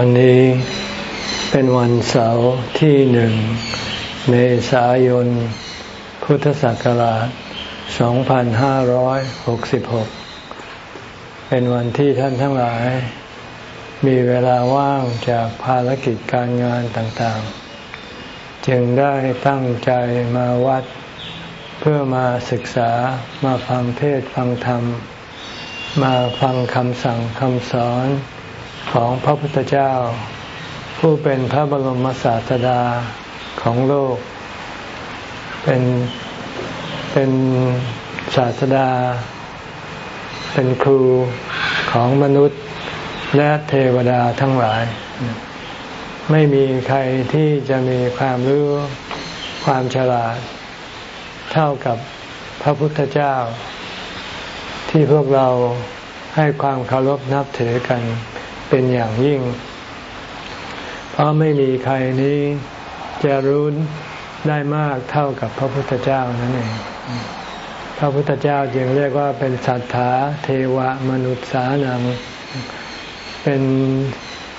วันนี้เป็นวันเสาร์ที่หนึ่งเมษายน พุทธศักราช 2566 เป็นวันที่ท่านทั้งหลาย มีเวลาว่างจากภารกิจการงานต่างๆ จึงได้ตั้งใจมาวัด เพื่อมาศึกษามาฟังเทศฟังธรรม มาฟังคำสั่งคำสอน ของพระพุทธเจ้า ผู้เป็นพระบรมศาสดาของโลก เป็นเป็นศาสดา เป็นครูของมนุษย์และเทวดาทั้งหลาย ไม่มีใครที่จะมีความรู้ความฉลาด เท่ากับพระพุทธเจ้า ที่พวกเราให้ความเคารพนับถือกัน เป็นอย่างยิ่ง เพราะไม่มีใครนี้จะรู้ได้มากเท่ากับพระพุทธเจ้านั่นเอง พระพุทธเจ้าจึงเรียกว่าเป็นสัทธาเทวมนุษย์สานัง เป็น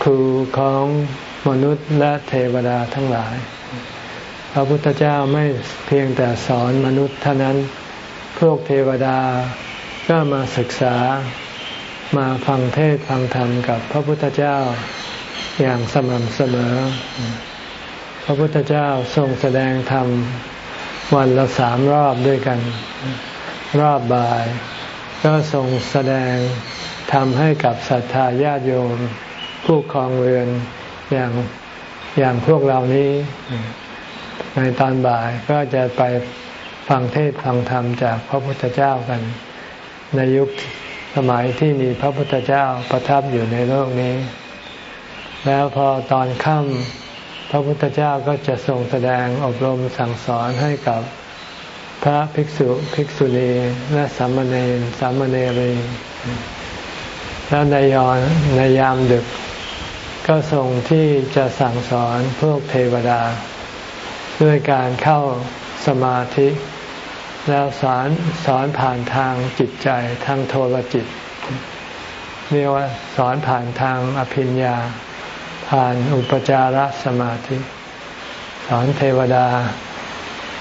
ครูของมนุษย์และเทวดาทั้งหลาย พระพุทธเจ้าไม่เพียงแต่สอนมนุษย์เท่านั้น พวกเทวดาก็มาศึกษา มาฟังเทศฟังธรรมกับพระพุทธเจ้าอย่างสม่ำเสมอ พระพุทธเจ้าทรงแสดงธรรมวันละสามรอบด้วยกัน รอบบ่าย ก็ทรงแสดงทำให้กับศรัทธาญาติโยม ผู้คลองเรือนอย่างอย่างพวกเรานี้ ในตอนบ่ายก็จะไปฟังเทศฟังธรรมจากพระพุทธเจ้ากัน ในยุค สมัยที่มีพระพุทธเจ้าประทับอยู่ในโลกนี้ แล้วพอตอนค่ำพระพุทธเจ้าก็จะทรงแสดงอบรมสั่งสอนให้กับพระภิกษุภิกษุณีและสามเณรสามเณรีแล้วในยอนในยามดึก ก็ทรงที่จะสั่งสอนพวกเทวดา ด้วยการเข้าสมาธิ แล้วสอนสอนผ่านทางจิตใจทางโทรจิตเรียกว่าสอนผ่านทางอภิญญา ผ่านอุปจารสมาธิ สอนเทวดา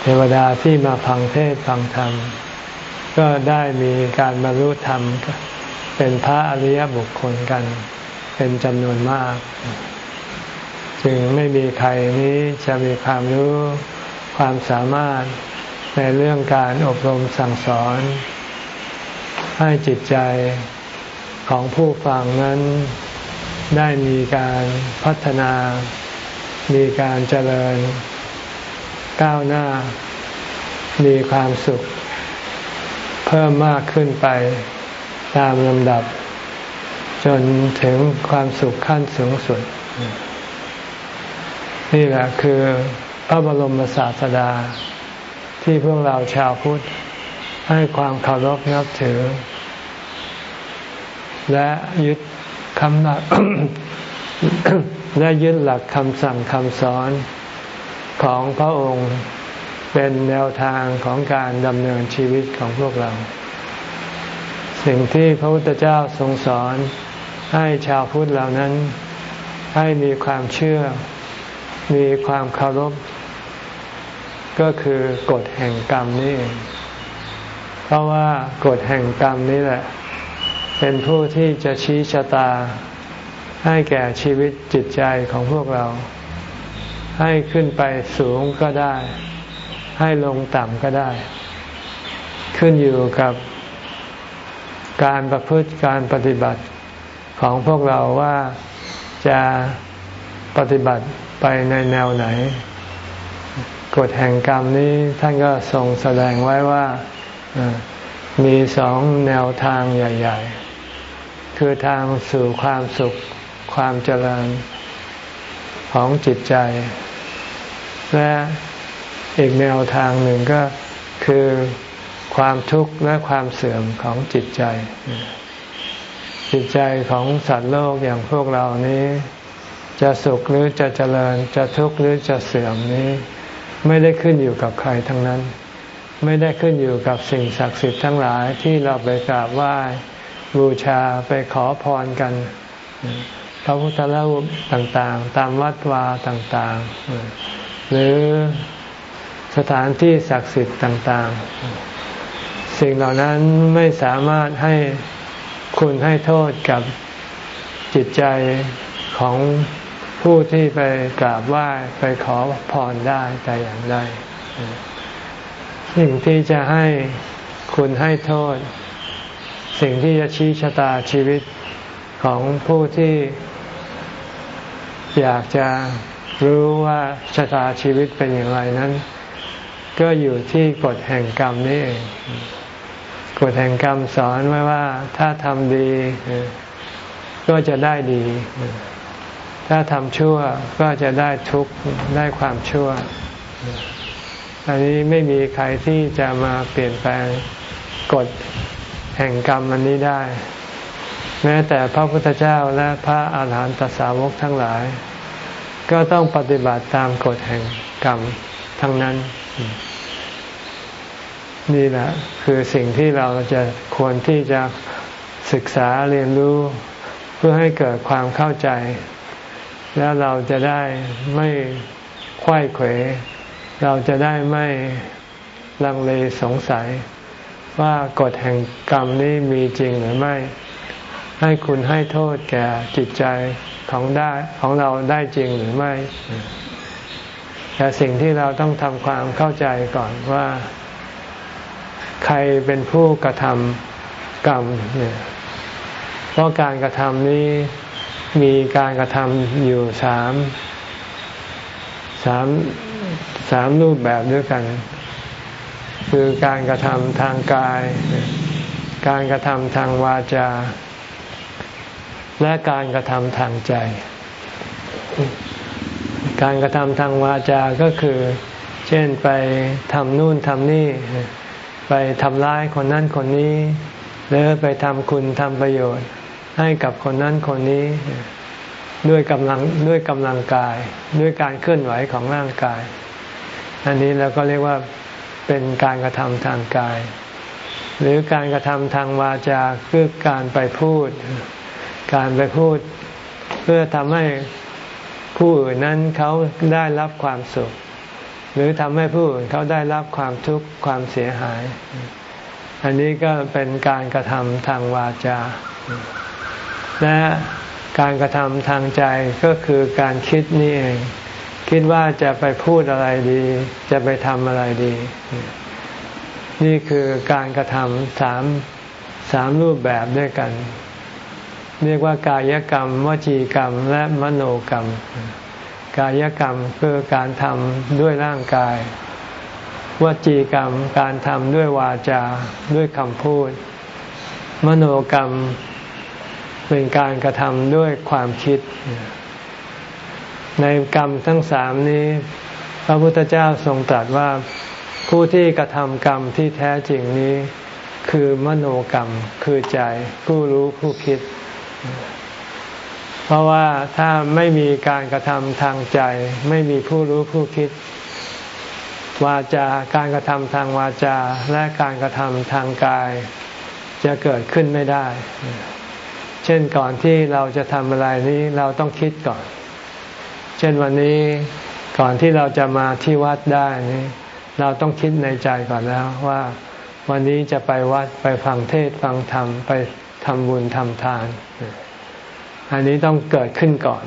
เทวดาที่มาฟังเทศฟังธรรม ก็ได้มีการบรรลุธรรม เป็นพระอริยบุคคลกัน เป็นจำนวนมาก จึงไม่มีใครนี้จะมีความรู้ความสามารถ ในเรื่องการอบรมสั่งสอน ให้จิตใจของผู้ฟังนั้นได้มีการพัฒนา มีการเจริญ ก้าวหน้า มีความสุข เพิ่มมากขึ้นไปตามลำดับ จนถึงความสุขขั้นสูงสุด นี่แหละคือพระบรมศาสดา ที่พวกเราชาวพุทธให้ความเคารพนับถือ และยึดคำหลักและยึดหลักคำสั่งคำสอนของพระองค์เป็นแนวทางของการดำเนินชีวิตของพวกเรา สิ่งที่พระพุทธเจ้าทรงสอนให้ชาวพุทธเหล่านั้นให้มีความเชื่อ มีความเคารพ ก็คือกฎแห่งกรรมนี่เองเพราะว่ากฎแห่งกรรมนี้แหละ เป็นผู้ที่จะชี้ชะตา ให้แก่ชีวิตจิตใจของพวกเรา ให้ขึ้นไปสูงก็ได้ ให้ลงต่ำก็ได้ ขึ้นอยู่กับการประพฤติการปฏิบัติของพวกเราว่าจะปฏิบัติไปในแนวไหน กฎแห่งกรรมนี้ท่านก็ทรงแสดงไว้ว่ามีสองแนวทางใหญ่ ๆ คือทางสู่ความสุขความเจริญของจิตใจ และอีกแนวทางหนึ่งก็คือความทุกข์และความเสื่อมของจิตใจ จิตใจของสัตว์โลกอย่างพวกเรานี้ จะสุขหรือจะเจริญ จะทุกข์หรือจะเสื่อมนี้ ไม่ได้ขึ้นอยู่กับใครทั้งนั้น ไม่ได้ขึ้นอยู่กับสิ่งศักดิ์สิทธิ์ทั้งหลายที่เราไปกราบไหว้บูชาไปขอพรกัน พระพุทธรูปต่างๆ ตามวัดวาต่างๆ หรือสถานที่ศักดิ์สิทธิ์ต่างๆ สิ่งเหล่านั้นไม่สามารถให้คุณให้โทษกับจิตใจของ ผู้ที่ไปกราบไหว้ไปขอพรได้แต่อย่างใดสิ่งที่จะให้คุณให้โทษ สิ่งที่จะชี้ชะตาชีวิตของผู้ที่อยากจะรู้ว่าชะตาชีวิตเป็นอย่างไรนั้น ก็อยู่ที่กฎแห่งกรรมนี่เองกฎแห่งกรรมสอนไว้ว่าถ้าทำดี ก็จะได้ดี ถ้าทำชั่วก็จะได้ทุกข์ได้ความชั่ว อันนี้ไม่มีใครที่จะมาเปลี่ยนแปลงกฎแห่งกรรมอันนี้ได้ แม้แต่พระพุทธเจ้าและพระอาหารหันตสาวกทั้งหลาย ก็ต้องปฏิบัติตามกฎแห่งกรรมทั้งนั้น นี่แหละคือสิ่งที่เราจะควรที่จะศึกษาเรียนรู้เพื่อให้เกิดความเข้าใจ แล้วเราจะได้ไม่ควยเขวเราจะได้ไม่ลังเลสงสัย ว่ากฎแห่งกรรมนี้มีจริงหรือไม่ ให้คุณให้โทษแก่จิตใจของได้ของเราได้จริงหรือไม่แต่สิ่งที่เราต้องทำความเข้าใจก่อนว่า ใครเป็นผู้กระทำกรรมเนี่ยเพราะการกระทำนี้ มีการกระทำอยู่สามสามสามรูปแบบด้วยกัน คือการกระทำทางกาย การกระทำทางวาจา และการกระทำทางใจ การกระทำทางวาจาก็คือ เช่นไปทำนู่นทำนี่ ไปทำร้ายคนนั้นคนนี้ หรือไปทำคุณทำประโยชน์ ให้กับคนนั้นคนนี้ด้วยกำลังด้วยกำลังกาย ด้วยการเคลื่อนไหวของร่างกาย อันนี้เราก็เรียกว่าเป็นการกระทำทางกาย หรือการกระทำทางวาจาคือการไปพูด การไปพูด เพื่อทำให้ผู้อื่นนั้นเขาได้รับความสุข หรือทำให้ผู้อื่นเขาได้รับความทุกข์ความเสียหาย อันนี้ก็เป็นการกระทำทางวาจา และการกระทำทางใจก็คือการคิดนี่เอง คิดว่าจะไปพูดอะไรดี จะไปทำอะไรดี นี่คือการกระทำสามสามรูปแบบด้วยกัน เรียกว่ากายกรรมวจีกรรมและมโนกรรม กายกรรมคือการทำด้วยร่างกายวจีกรรมการทำด้วยวาจาด้วยคำพูด มโนกรรม เป็นการกระทำด้วยความคิด ในกรรมทั้งสามนี้ พระพุทธเจ้าทรงตรัสว่าผู้ที่กระทำกรรมที่แท้จริงนี้ คือมโนกรรมคือใจผู้รู้ผู้คิด เพราะว่าถ้าไม่มีการกระทำทางใจ ไม่มีผู้รู้ผู้คิด วาจาการกระทำทางวาจาและการกระทำทางกาย จะเกิดขึ้นไม่ได้ เช่นก่อนที่เราจะทำอะไรนี้เราต้องคิดก่อน เช่นวันนี้ก่อนที่เราจะมาที่วัดได้นี้เราต้องคิดในใจก่อนแล้วว่า วันนี้จะไปวัดไปฟังเทศฟังธรรมไปทำบุญทำทาน อันนี้ต้องเกิดขึ้นก่อน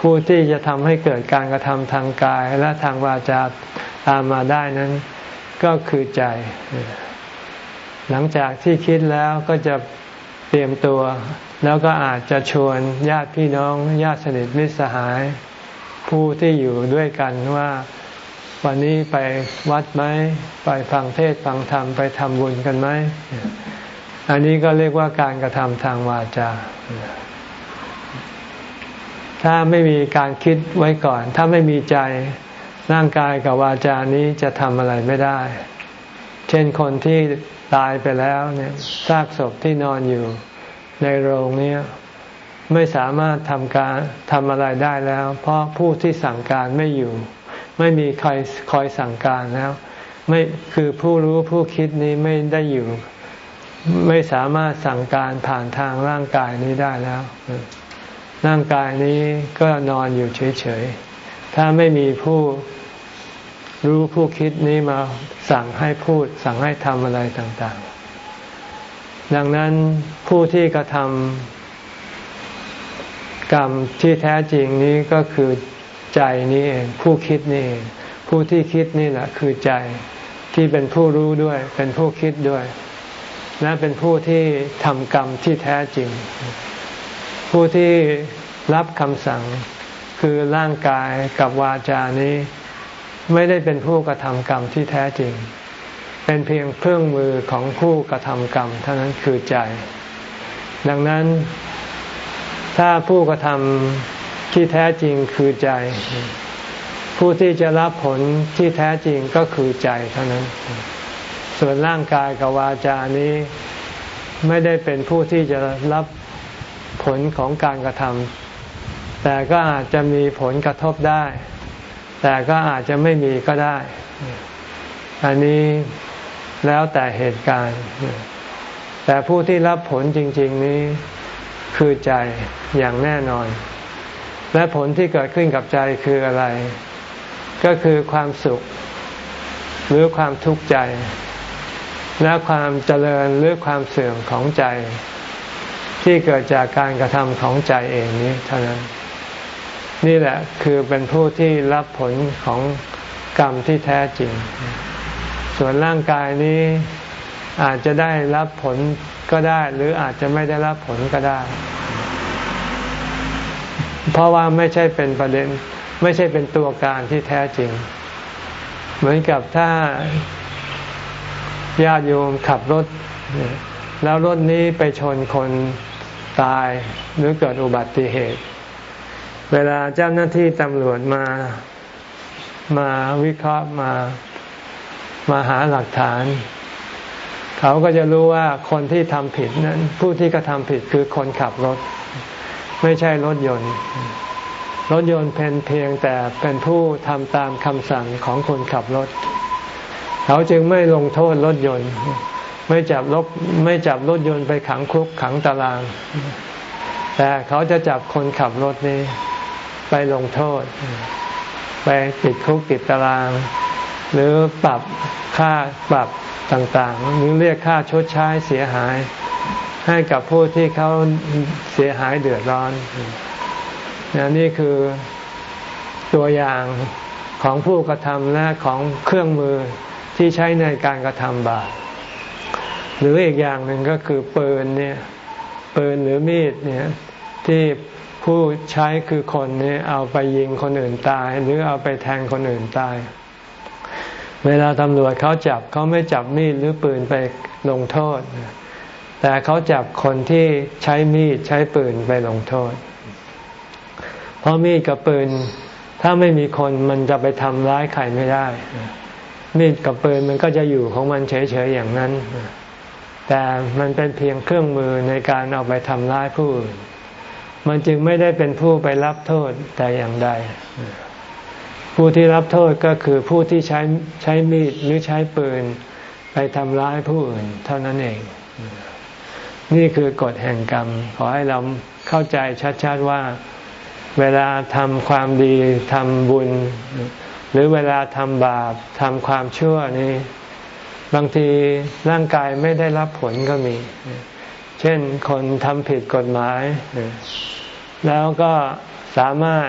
ผู้ที่จะทำให้เกิดการกระทำทางกายและทางวาจาตามมาได้นั้นก็คือใจ หลังจากที่คิดแล้วก็จะ เตรียมตัว แล้วก็อาจจะชวนญาติพี่น้องญาติสนิทมิตรสหาย ผู้ที่อยู่ด้วยกันว่าวันนี้ไปวัดไหมไปฟังเทศฟังธรรมไปทำบุญกันไหมอันนี้ก็เรียกว่าการกระทำทางวาจาถ้าไม่มีการคิดไว้ก่อน ถ้าไม่มีใจร่างกายกับวาจานี้จะทำอะไรไม่ได้ เช่นคนที่ ตายไปแล้วเนี่ยซากศพที่นอนอยู่ในโรงนี้ไม่สามารถทำการทำอะไรได้แล้ว เพราะผู้ที่สั่งการไม่อยู่ ไม่มีใครคอยสั่งการแล้วไม่คือผู้รู้ผู้คิดนี้ไม่ได้อยู่ ไม่สามารถสั่งการผ่านทางร่างกายนี้ได้แล้ว ร่างกายนี้ก็นอนอยู่เฉยๆถ้าไม่มีผู้ รู้ผู้คิดนี้มาสั่งให้พูด สั่งให้ทำอะไรต่างๆ ดังนั้นผู้ที่กระทำกรรมที่แท้จริงนี้ก็คือใจนี้เอง ผู้คิดนี่เองผู้ที่คิดนี่แหละคือใจที่เป็นผู้รู้ด้วย เป็นผู้คิดด้วย และเป็นผู้ที่ทำกรรมที่แท้จริง ผู้ที่รับคำสั่งคือร่างกายกับวาจานี้ ไม่ได้เป็นผู้กระทำกรรมที่แท้จริง เป็นเพียงเครื่องมือของผู้กระทำกรรมเท่านั้นคือใจ ดังนั้น ถ้าผู้กระทำที่แท้จริงคือใจ ผู้ที่จะรับผลที่แท้จริงก็คือใจเท่านั้น ส่วนร่างกายกับวาจานี้ไม่ได้เป็นผู้ที่จะรับผลของการกระทำแต่ก็อาจจะมีผลกระทบได้ แต่ก็อาจจะไม่มีก็ได้ อันนี้แล้วแต่เหตุการณ์ แต่ผู้ที่รับผลจริง ๆนี้คือใจอย่างแน่นอน และผลที่เกิดขึ้นกับใจคืออะไร ก็คือความสุข หรือความทุกข์ใจ และความเจริญหรือความเสื่อมของใจ ที่เกิดจากการกระทำของใจเองนี้เท่านั้น นี่แหละคือเป็นผู้ที่รับผลของกรรมที่แท้จริง ส่วนร่างกายนี้อาจจะได้รับผลก็ได้ หรืออาจจะไม่ได้รับผลก็ได้ เพราะว่าไม่ใช่เป็นประเด็น ไม่ใช่เป็นตัวการที่แท้จริง เหมือนกับถ้าญาติโยมขับรถ แล้วรถนี้ไปชนคนตายหรือเกิดอุบัติเหตุ เวลาเจ้าหน้าที่ตำรวจมามาวิเคราะห์มามาหาหลักฐาน เขาก็จะรู้ว่าคนที่ทำผิดนั้น ผู้ที่กระทำผิดคือคนขับรถ ไม่ใช่รถยนต์ รถยนต์เป็นเพียงแต่เป็นผู้ทำตามคำสั่งของคนขับรถ เขาจึงไม่ลงโทษรถยนต์ ไม่จับรถไม่จับรถยนต์ไปขังคุกขังตาราง แต่เขาจะจับคนขับรถนี้ ไปลงโทษ ไปติดคุกติดตาราง หรือปรับค่าปรับต่างๆหรือเรียกค่าชดใช้เสียหาย ให้กับผู้ที่เขาเสียหายเดือดร้อนนี่คือตัวอย่างของผู้กระทำและของเครื่องมือที่ใช้ในการกระทำบาปหรืออีกอย่างหนึ่งก็คือปืนเนี่ยปืนหรือมีดเนี่ยที่ ผู้ใช้คือคนนี้เอาไปยิงคนอื่นตาย หรือเอาไปแทงคนอื่นตาย เวลาตำรวจเขาจับเขาไม่จับมีดหรือปืนไปลงโทษ แต่เขาจับคนที่ใช้มีดใช้ปืนไปลงโทษ เพราะมีดกับปืน ถ้าไม่มีคนมันจะไปทำร้ายใครไม่ได้ มีดกับปืนมันก็จะอยู่ของมันเฉยๆอย่างนั้น แต่มันเป็นเพียงเครื่องมือในการเอาไปทำร้ายผู้อื่น มันจึงไม่ได้เป็นผู้ไปรับโทษแต่อย่างใด ผู้ที่รับโทษก็คือผู้ที่ใช้ใช้มีดหรือใช้ปืน ไปทำร้ายผู้อื่น เท่านั้นเอง นี่คือกฎแห่งกรรม ขอให้เราเข้าใจชัดๆว่า เวลาทำความดีทำบุญ หรือเวลาทำบาปทำความชั่วนี้ บางทีร่างกายไม่ได้รับผลก็มี เช่นคนทำผิดกฎหมาย แล้วก็สามารถ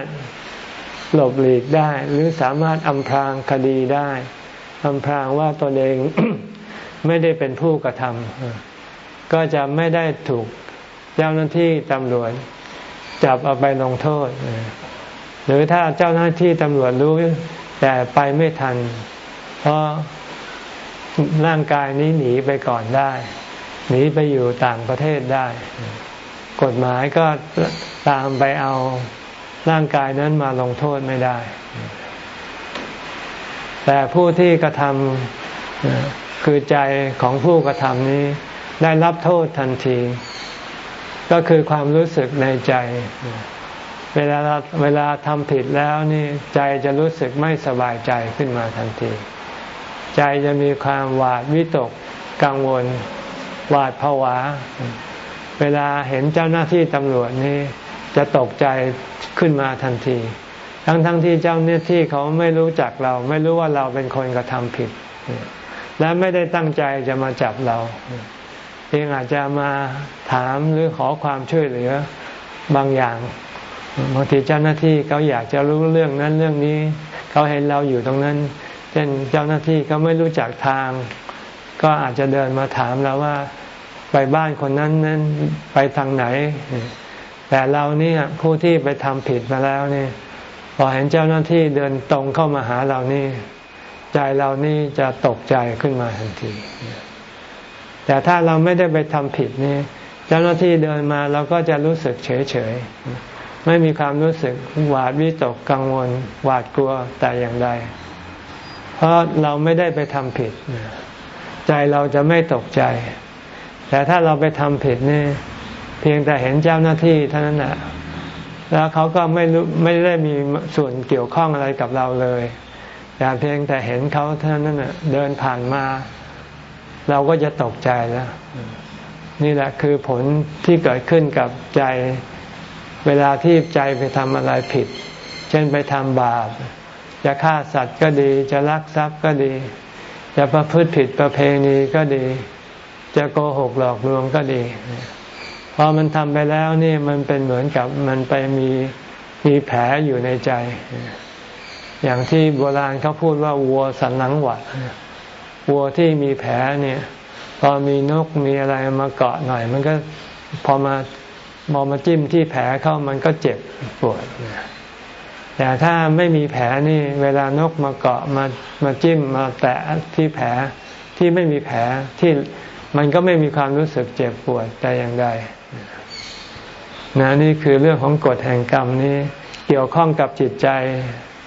หลบหลีกได้ หรือสามารถอำพรางคดีได้อำพรางว่าตนเองไม่ได้เป็นผู้กระทำก็จะไม่ได้ถูกเจ้าหน้าที่ตำรวจจับเอาไปลงโทษ หรือถ้าเจ้าหน้าที่ตำรวจรู้ แต่ไปไม่ทัน เพราะร่างกายนี้หนีไปก่อนได้ หนีไปอยู่ต่างประเทศได้ กฎหมายก็ตามไปเอาร่างกายนั้นมาลงโทษไม่ได้ แต่ผู้ที่กระทำคือใจของผู้กระทำนี้ได้รับโทษทันที ก็คือความรู้สึกในใจ เวลาเวลาทำผิดแล้วนี่ใจจะรู้สึกไม่สบายใจขึ้นมาทันที ใจจะมีความหวาดวิตกกังวล หวาดผวา เวลาเห็นเจ้าหน้าที่ตำรวจนี่จะตกใจขึ้นมาทันที ทั้งๆทที่เจ้าหน้าที่เขาไม่รู้จักเรา ไม่รู้ว่าเราเป็นคนกระทำผิด และไม่ได้ตั้งใจจะมาจับเรา เพียงอาจจะมาถามหรือขอความช่วยเหลือบางอย่างบางทีเจ้าหน้าที่เขาอยากจะรู้เรื่องนั้นเรื่องนี้ เขาเห็นเราอยู่ตรงนั้น เช่นเจ้าหน้าที่เขาไม่รู้จักทาง ก็อาจจะเดินมาถามเราว่าไปบ้านคนนั้นนั้นไปทางไหน แต่เราเนี่ยผู้ที่ไปทำผิดมาแล้วนี่พอเห็นเจ้าหน้าที่เดินตรงเข้ามาหาเรานี่ ใจเรานี่จะตกใจขึ้นมาทันที แต่ถ้าเราไม่ได้ไปทำผิดนี่ เจ้าหน้าที่เดินมาเราก็จะรู้สึกเฉยเฉยไม่มีความรู้สึกหวาดวิตกกังวล หวาดกลัวแต่อย่างใด เพราะเราไม่ได้ไปทำผิด ใจเราจะไม่ตกใจ แต่ถ้าเราไปทำผิดนี่เพียงแต่เห็นเจ้าหน้าที่เท่านั้นแหละแล้วเขาก็ไม่รู้ไม่ได้มีส่วนเกี่ยวข้องอะไรกับเราเลยแต่เพียงแต่เห็นเขาเท่านั้นเดินผ่านมา เราก็จะตกใจแล้ว นี่แหละคือผลที่เกิดขึ้นกับใจเวลาที่ใจไปทำอะไรผิด เช่นไปทำบาป จะฆ่าสัตว์ก็ดีจะลักทรัพย์ก็ดี จะประพฤติผิดประเพณีก็ดี จะโกหกหลอกลวงก็ดี พอมันทำไปแล้วนี่มันเป็นเหมือนกับมันไปมีมีแผลอยู่ในใจ อย่างที่โบราณเขาพูดว่าวัวสันหลังหวัดวัวที่มีแผลเนี่ย พอมีนกมีอะไรมาเกาะหน่อย มันก็พอมามอมาจิ้มที่แผลเข้ามันก็เจ็บปวด แต่ถ้าไม่มีแผลนี่เวลานกมาเกาะมามาจิ้มมาแตะที่แผลที่ไม่มีแผลที่มันก็ไม่มีความรู้สึกเจ็บปวดแต่อย่างใดนะนี่คือเรื่องของกฎแห่งกรรมนี้เกี่ยวข้องกับจิตใจ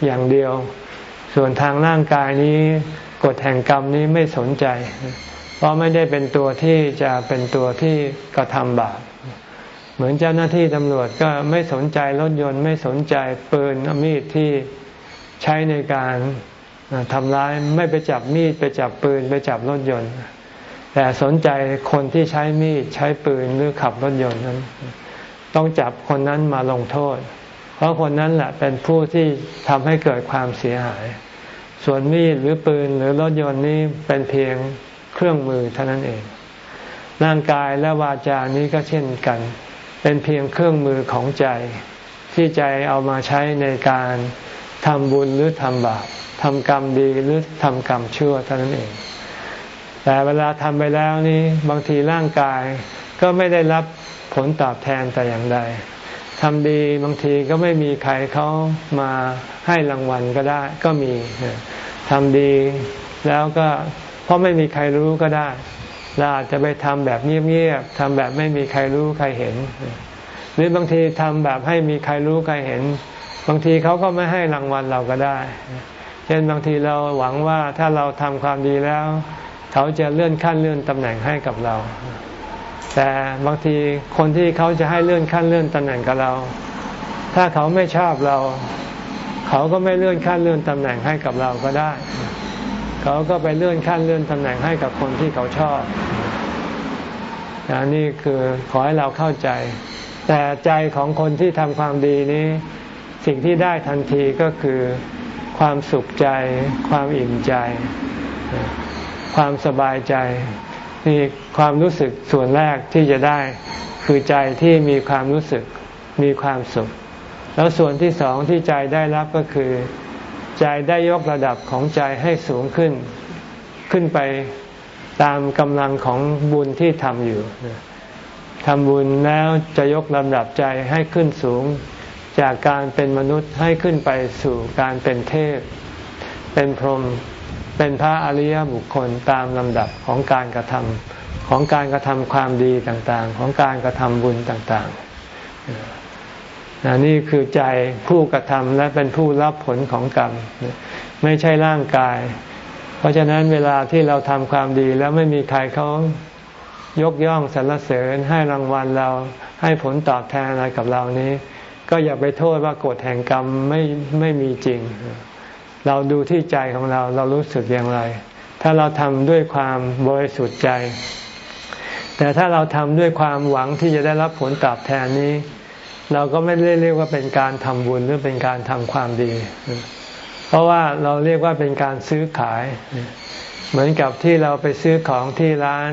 อย่างเดียว ส่วนทางร่างกายนี้กฎแห่งกรรมนี้ไม่สนใจ เพราะไม่ได้เป็นตัวที่จะเป็นตัวที่กระทำบาป เหมือนเจ้าหน้าที่ตำรวจก็ไม่สนใจรถยนต์ไม่สนใจปืนมีดที่ใช้ในการทำร้ายไม่ไปจับมีดไปจับปืนไปจับรถยนต์ แต่สนใจคนที่ใช้มีดใช้ปืนหรือขับรถยนต์นั้น ต้องจับคนนั้นมาลงโทษ เพราะคนนั้นแหละเป็นผู้ที่ทำให้เกิดความเสียหาย ส่วนมีดหรือปืนหรือรถยนต์นี้เป็นเพียงเครื่องมือเท่านั้นเอง ร่างกายและวาจานี้ก็เช่นกัน เป็นเพียงเครื่องมือของใจ ที่ใจเอามาใช้ในการทำบุญหรือทำบาปทำกรรมดีหรือทำกรรมชั่วเท่านั้นเอง แต่เวลาทำไปแล้วนี้บางทีร่างกายก็ไม่ได้รับผลตอบแทนแต่อย่างใดทำดีบางทีก็ไม่มีใครเขามาให้รางวัลก็ได้ก็มีทำดีแล้วก็เพราะไม่มีใครรู้ก็ได้ เราอาจจะไปทำแบบเงียบๆทำแบบไม่มีใครรู้ใครเห็น หรือบางทีทำแบบให้มีใครรู้ใครเห็น บางทีเขาก็ไม่ให้รางวัลเราก็ได้ เช่นบางทีเราหวังว่าถ้าเราทำความดีแล้ว เขาจะเลื่อนขั้นเลื่อนตำแหน่งให้กับเรา แต่บางทีคนที่เขาจะให้เลื่อนขั้นเลื่อนตำแหน่งกับเรา ถ้าเขาไม่ชอบเรา เขาก็ไม่เลื่อนขั้นเลื่อนตำแหน่งให้กับเราก็ได้ เขาก็ไปเลื่อนขั้นเลื่อนตำแหน่งให้กับคนที่เขาชอบนนี่คือขอให้เราเข้าใจ แต่ใจของคนที่ทำความดีนี้ สิ่งที่ได้ทันทีก็คือความสุขใจ ความอิ่มใจ ความสบายใจนี่ความรู้สึกส่วนแรกที่จะได้คือใจที่มีความรู้สึกมีความสุข แล้วส่วนที่สองที่ใจได้รับก็คือ ใจได้ยกระดับของใจให้สูงขึ้น ขึ้นไปตามกำลังของบุญที่ทำอยู่ทำบุญแล้วจะยกลำดับใจให้ขึ้นสูง จากการเป็นมนุษย์ให้ขึ้นไปสู่การเป็นเทพ เป็นพรหมเป็นพระอริยบุคคลตามลำดับของการกระทำของการกระทำความดีต่างๆ ของการกระทำบุญต่างๆ นี่คือใจผู้กระทำและเป็นผู้รับผลของกรรม ไม่ใช่ร่างกาย เพราะฉะนั้นเวลาที่เราทำความดีแล้วไม่มีใครเขายกย่องสรรเสริญให้รางวัลเราให้ผลตอบแทนอะไรกับเรานี้ ก็อย่าไปโทษว่ากฎแห่งกรรมไม่ไม่มีจริง เราดูที่ใจของเราเรารู้สึกอย่างไร ถ้าเราทำด้วยความบริสุทธิ์ใจ แต่ถ้าเราทำด้วยความหวังที่จะได้รับผลตอบแทนนี้ เราก็ไม่ได้เรียกว่าเป็นการทำบุญหรือเป็นการทำความดี เพราะว่าเราเรียกว่าเป็นการซื้อขาย เหมือนกับที่เราไปซื้อของที่ร้าน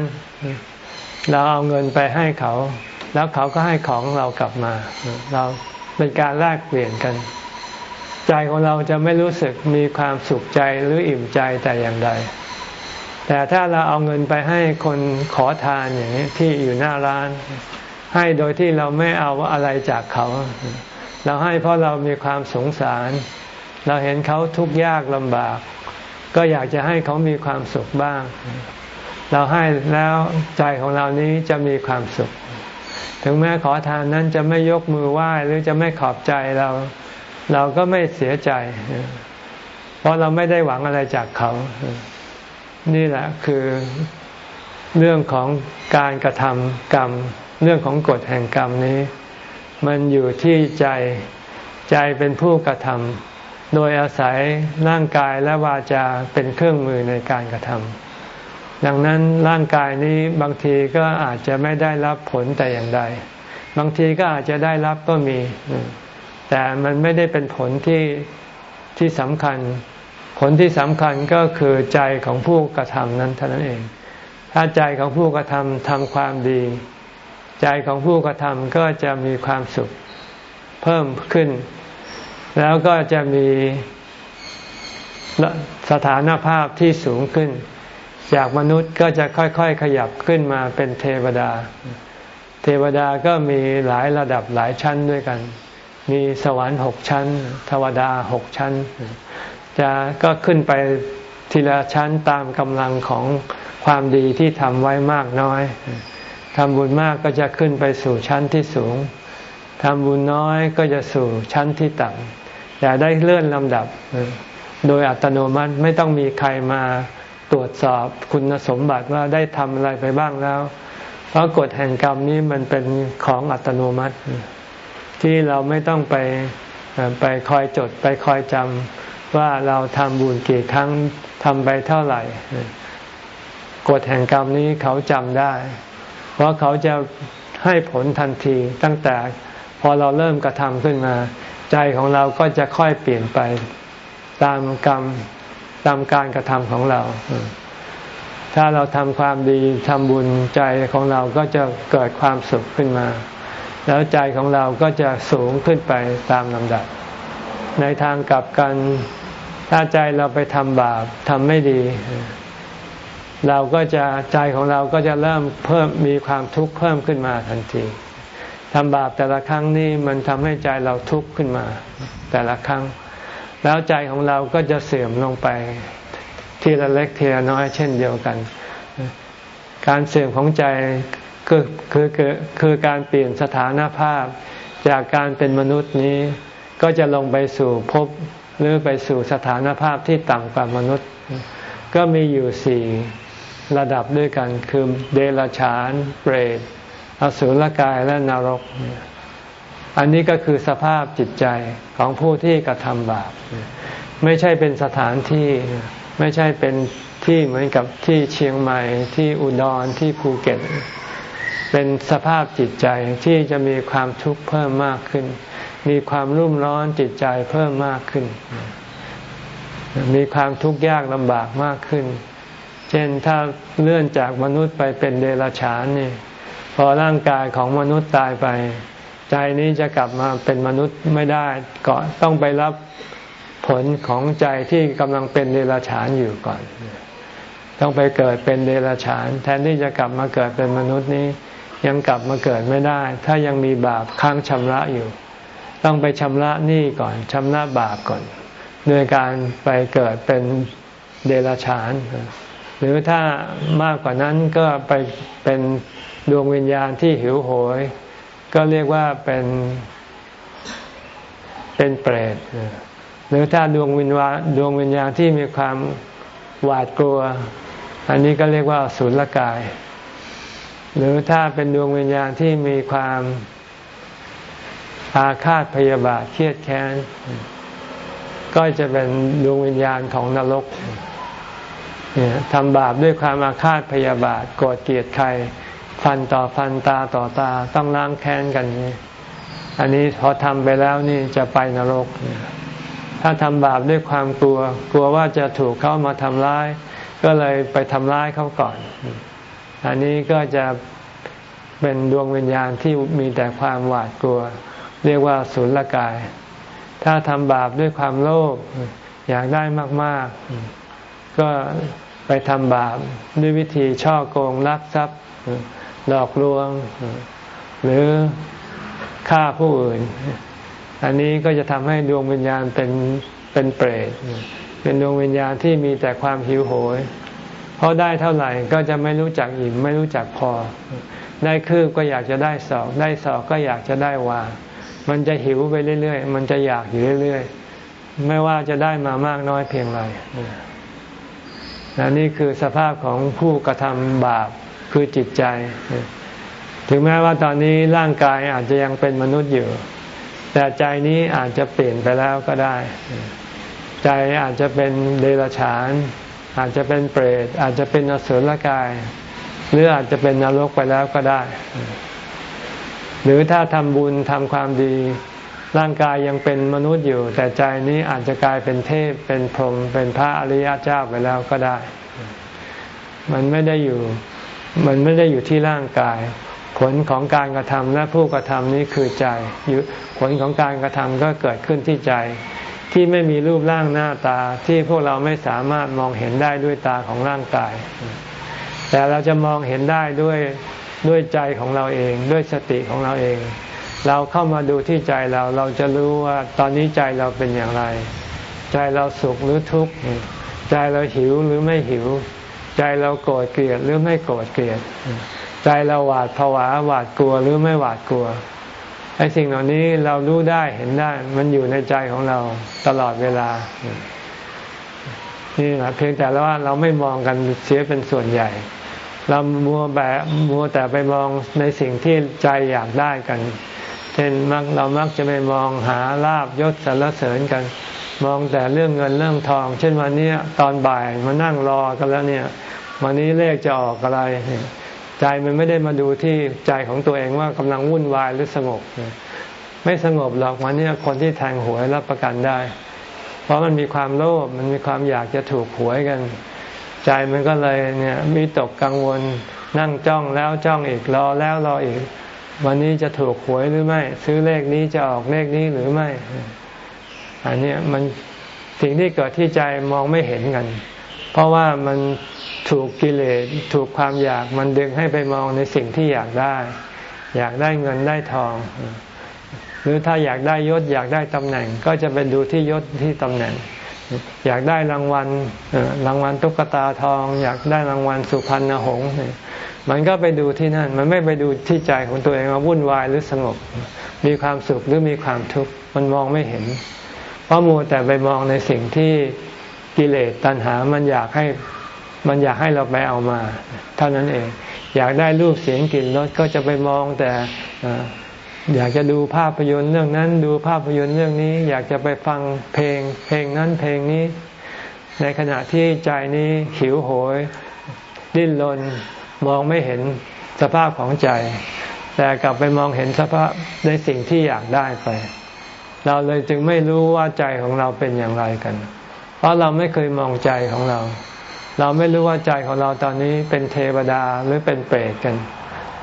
เราเอาเงินไปให้เขา แล้วเขาก็ให้ของเรากลับมา เราเป็นการแลกเปลี่ยนกัน ใจของเราจะไม่รู้สึกมีความสุขใจหรืออิ่มใจแต่อย่างใด แต่ถ้าเราเอาเงินไปให้คนขอทานอย่างนี้ที่อยู่หน้าร้าน ให้โดยที่เราไม่เอาอะไรจากเขา เราให้เพราะเรามีความสงสาร เราเห็นเขาทุกข์ยากลำบาก ก็อยากจะให้เขามีความสุขบ้าง เราให้แล้วใจของเรานี้จะมีความสุข ถึงแม้ขอทานนั้นจะไม่ยกมือไหว้หรือจะไม่ขอบใจเรา เราก็ไม่เสียใจ เพราะเราไม่ได้หวังอะไรจากเขา นี่แหละคือเรื่องของการกระทำกรรม เรื่องของกฎแห่งกรรมนี้ มันอยู่ที่ใจใจเป็นผู้กระทำโดยอาศัยร่างกายและวาจาเป็นเครื่องมือในการกระทำดังนั้นร่างกายนี้บางทีก็อาจจะไม่ได้รับผลแต่อย่างใด บางทีก็อาจจะได้รับก็มี แต่มันไม่ได้เป็นผลที่ที่สำคัญ ผลที่สำคัญก็คือใจของผู้กระทำนั้นเท่านั้นเอง ถ้าใจของผู้กระทำทำความดี ใจของผู้กระทำก็จะมีความสุขเพิ่มขึ้น แล้วก็จะมีสถานภาพที่สูงขึ้น จากมนุษย์ก็จะค่อยๆ ขยับขึ้นมาเป็นเทวดา เทวดาก็มีหลายระดับหลายชั้นด้วยกัน มีสวรรค์หกชั้นเทวดาหกชั้น จะก็ขึ้นไปทีละชั้นตามกำลังของความดีที่ทำไว้มากน้อย ทำบุญมากก็จะขึ้นไปสู่ชั้นที่สูงทำบุญน้อยก็จะสู่ชั้นที่ต่ำอย่าได้เลื่อนลำดับ โดยอัตโนมัติไม่ต้องมีใครมาตรวจสอบคุณสมบัติว่าได้ทำอะไรไปบ้างแล้ว เพราะกฎแห่งกรรมนี้มันเป็นของอัตโนมัติ ที่เราไม่ต้องไปไปคอยจดไปคอยจำว่าเราทำบุญกี่ครั้งทำไปเท่าไหร่กฎแห่งกรรมนี้เขาจำได้ ราะเขาจะให้ผลทันทีตั้งแต่พอเราเริ่มกระทำขึ้นมา ใจของเราก็จะค่อยเปลี่ยนไปตามกรรมตามการกระทำของเรา ถ้าเราทำความดีทำบุญใจของเราก็จะเกิดความสุขขึ้นมา แล้วใจของเราก็จะสูงขึ้นไปตามลำดับ ในทางกลับกัน ถ้าใจเราไปทำบาปทำไม่ดี เราก็จะใจของเราก็จะเริ่มเพิ่มมีความทุกข์เพิ่มขึ้นมาทันทีทำบาปแต่ละครั้งนี่มันทำให้ใจเราทุกข์ขึ้นมา แต่ละครั้ง แล้วใจของเราก็จะเสื่อมลงไป ทีละเล็กทีละน้อยเช่นเดียวกัน การเสื่อมของใจคือคือคือคือการเปลี่ยนสถานภาพ จากการเป็นมนุษย์นี้ ก็จะลงไปสู่ภพหรือไปสู่สถานภาพที่ต่ำกว่ามนุษย์ ก็มีอยู่สี่ ระดับด้วยกันคือเดรัจฉานเปรตอสุรกายและนรก อันนี้ก็คือสภาพจิตใจของผู้ที่กระทำบาป ไม่ใช่เป็นสถานที่ไม่ใช่เป็นที่เหมือนกับที่เชียงใหม่ที่อุดรที่ภูเก็ต เป็นสภาพจิตใจที่จะมีความทุกข์เพิ่มมากขึ้น มีความรุ่มร้อนจิตใจเพิ่มมากขึ้น มีความทุกข์ยากลำบากมากขึ้น เช่นถ้าเลื่อนจากมนุษย์ไปเป็นเดรัจฉานนี่พอร่างกายของมนุษย์ตายไป ใจนี้จะกลับมาเป็นมนุษย์ไม่ได้ก็ต้องไปรับผลของใจที่กำลังเป็นเดรัจฉานอยู่ก่อน ต้องไปเกิดเป็นเดรัจฉาน แทนที่จะกลับมาเกิดเป็นมนุษย์นี้ ยังกลับมาเกิดไม่ได้ ถ้ายังมีบาปค้างชำระอยู่ ต้องไปชำระหนี้ก่อนชำระบาปก่อน โดยการไปเกิดเป็นเดรัจฉาน หรือถ้ามากกว่านั้นก็ไปเป็นดวงวิญญาณที่หิวโหย ก็เรียกว่าเป็นเป็นเปรตหรือถ้าดวงวิญญาณดวงวิญญาณที่มีความหวาดกลัว อันนี้ก็เรียกว่าสุลกาย หรือถ้าเป็นดวงวิญญาณที่มีความอาฆาตพยาบาทเครียดแค้น ก็จะเป็นดวงวิญญาณของนรก ทำบาปด้วยความอาฆาตพยาบาทโกรธเกลียดใคร ฟันต่อฟันตาต่อตาต้องล้างแค้นกันอันนี้พอทำไปแล้วนี่จะไปนรก ถ้าทำบาปด้วยความกลัว กลัวว่าจะถูกเขามาทำร้าย ก็เลยไปทำร้ายเขาก่อน อันนี้ก็จะเป็นดวงวิญญาณที่มีแต่ความหวาดกลัว เรียกว่าสุลกาย ถ้าทำบาปด้วยความโลภอยากได้มาก ๆ ก็ไปทำบาปด้วยวิธีช่อโกงลักทรัพย์หลอกลวง หรือฆ่าผู้อื่น อันนี้ก็จะทำให้ดวงวิญญาณเป็นเป็นเปรต เป็นดวงวิญญาณที่มีแต่ความหิวโหยเพราะได้เท่าไหร่ก็จะไม่รู้จักอิ่มไม่รู้จักพอ ได้คืบก็อยากจะได้สองได้สองก็อยากจะได้วามันจะหิวไปเรื่อยๆ มันจะอยากอยู่เรื่อยๆ ไม่ว่าจะได้มามากน้อยเพียงไร นนี่คือสภาพของผู้กระทำบาปคือจิตใจ ถึงแม้ว่าตอนนี้ร่างกายอาจจะยังเป็นมนุษย์อยู่ แต่ใจนี้อาจจะเปลี่ยนไปแล้วก็ได้ ใจอาจจะเป็นเดรัจฉาน อาจจะเป็นเปรต อาจจะเป็นอสุรกาย หรืออาจจะเป็นนรกไปแล้วก็ได้ หรือถ้าทำบุญทำความดี ร่างกายยังเป็นมนุษย์อยู่ แต่ใจนี้อาจจะกลายเป็นเทพเป็นพรหมเป็นพระอริยเจ้าไปแล้วก็ได้ มันไม่ได้อยู่ มันไม่ได้อยู่ที่ร่างกาย ผลของการกระทำและผู้กระทำนี้คือใจผลของการกระทำก็เกิดขึ้นที่ใจที่ไม่มีรูปร่างหน้าตาที่พวกเราไม่สามารถมองเห็นได้ด้วยตาของร่างกาย แต่เราจะมองเห็นได้ด้วยด้วยใจของเราเอง ด้วยสติของเราเอง เราเข้ามาดูที่ใจเราเราจะรู้ว่าตอนนี้ใจเราเป็นอย่างไร ใจเราสุขหรือทุกข์ใจเราหิวหรือไม่หิว ใจเราโกรธเกลียดหรือไม่โกรธเกลียด ใจเราหวาดผวาหวาดกลัวหรือไม่หวาดกลัวไอ้สิ่งเหล่านี้เรารู้ได้เห็นได้ มันอยู่ในใจของเราตลอดเวลา นี่แหละเพียงแต่ว่าเราไม่มองกันเสียเป็นส่วนใหญ่ เรามัวแบบมัวแต่ไปมองในสิ่งที่ใจอยากได้กัน เช่นมักเรามักจะไปมองหาลาบยศสรรเสริญกัน มองแต่เรื่องเงินเรื่องทอง เช่นวันนี้ตอนบ่ายมานั่งรอกันแล้วเนี่ยวันนี้เลขจะออกอะไร ใจมันไม่ได้มาดูที่ใจของตัวเองว่ากำลังวุ่นวายหรือสงบ ไม่สงบหรอกวันนี้คนที่แทงหวยรับประกันได้ เพราะมันมีความโลภมันมีความอยากจะถูกหวยกัน ใจมันก็เลยเนี่ยมีตกกังวลนั่งจ้องแล้วจ้องอีกรอแล้วรออีก วันนี้จะถูกหวยหรือไม่ ซื้อเลขนี้จะออกเลขนี้หรือไม่ อันนี้มันสิ่งที่เกิดที่ใจมองไม่เห็นกัน เพราะว่ามันถูกกิเลสถูกความอยากมันดึงให้ไปมองในสิ่งที่อยากได้ อยากได้เงินได้ทอง หรือถ้าอยากได้ยศอยากได้ตำแหน่ง ก็จะไปดูที่ยศที่ตำแหน่ง อยากได้รางวัลรางวัลตุ๊กตาทอง อยากได้รางวัลสุพรรณหงษ์ มันก็ไปดูที่นั่น มันไม่ไปดูที่ใจของตัวเองว่าวุ่นวายหรือสงบ มีความสุขหรือมีความทุกข์มันมองไม่เห็น เพราะมัวแต่ไปมองในสิ่งที่กิเลสตัณหา มันอยากให้มันอยากให้เราไปเอามา เท่านั้นเอง อยากได้รูปเสียงกลิ่นรสก็จะไปมองแต่อยากจะดูภาพยนตร์เรื่องนั้น ดูภาพยนตร์เรื่องนี้ อยากจะไปฟังเพลง เพลงนั้นเพลงนี้ ในขณะที่ใจนี้หิวโหย ดิ้นรน มองไม่เห็นสภาพของใจ แต่กลับไปมองเห็นสภาพในสิ่งที่อยากได้ไป เราเลยจึงไม่รู้ว่าใจของเราเป็นอย่างไรกัน เพราะเราไม่เคยมองใจของเรา เราไม่รู้ว่าใจของเราตอนนี้เป็นเทวดาหรือเป็นเปรตกัน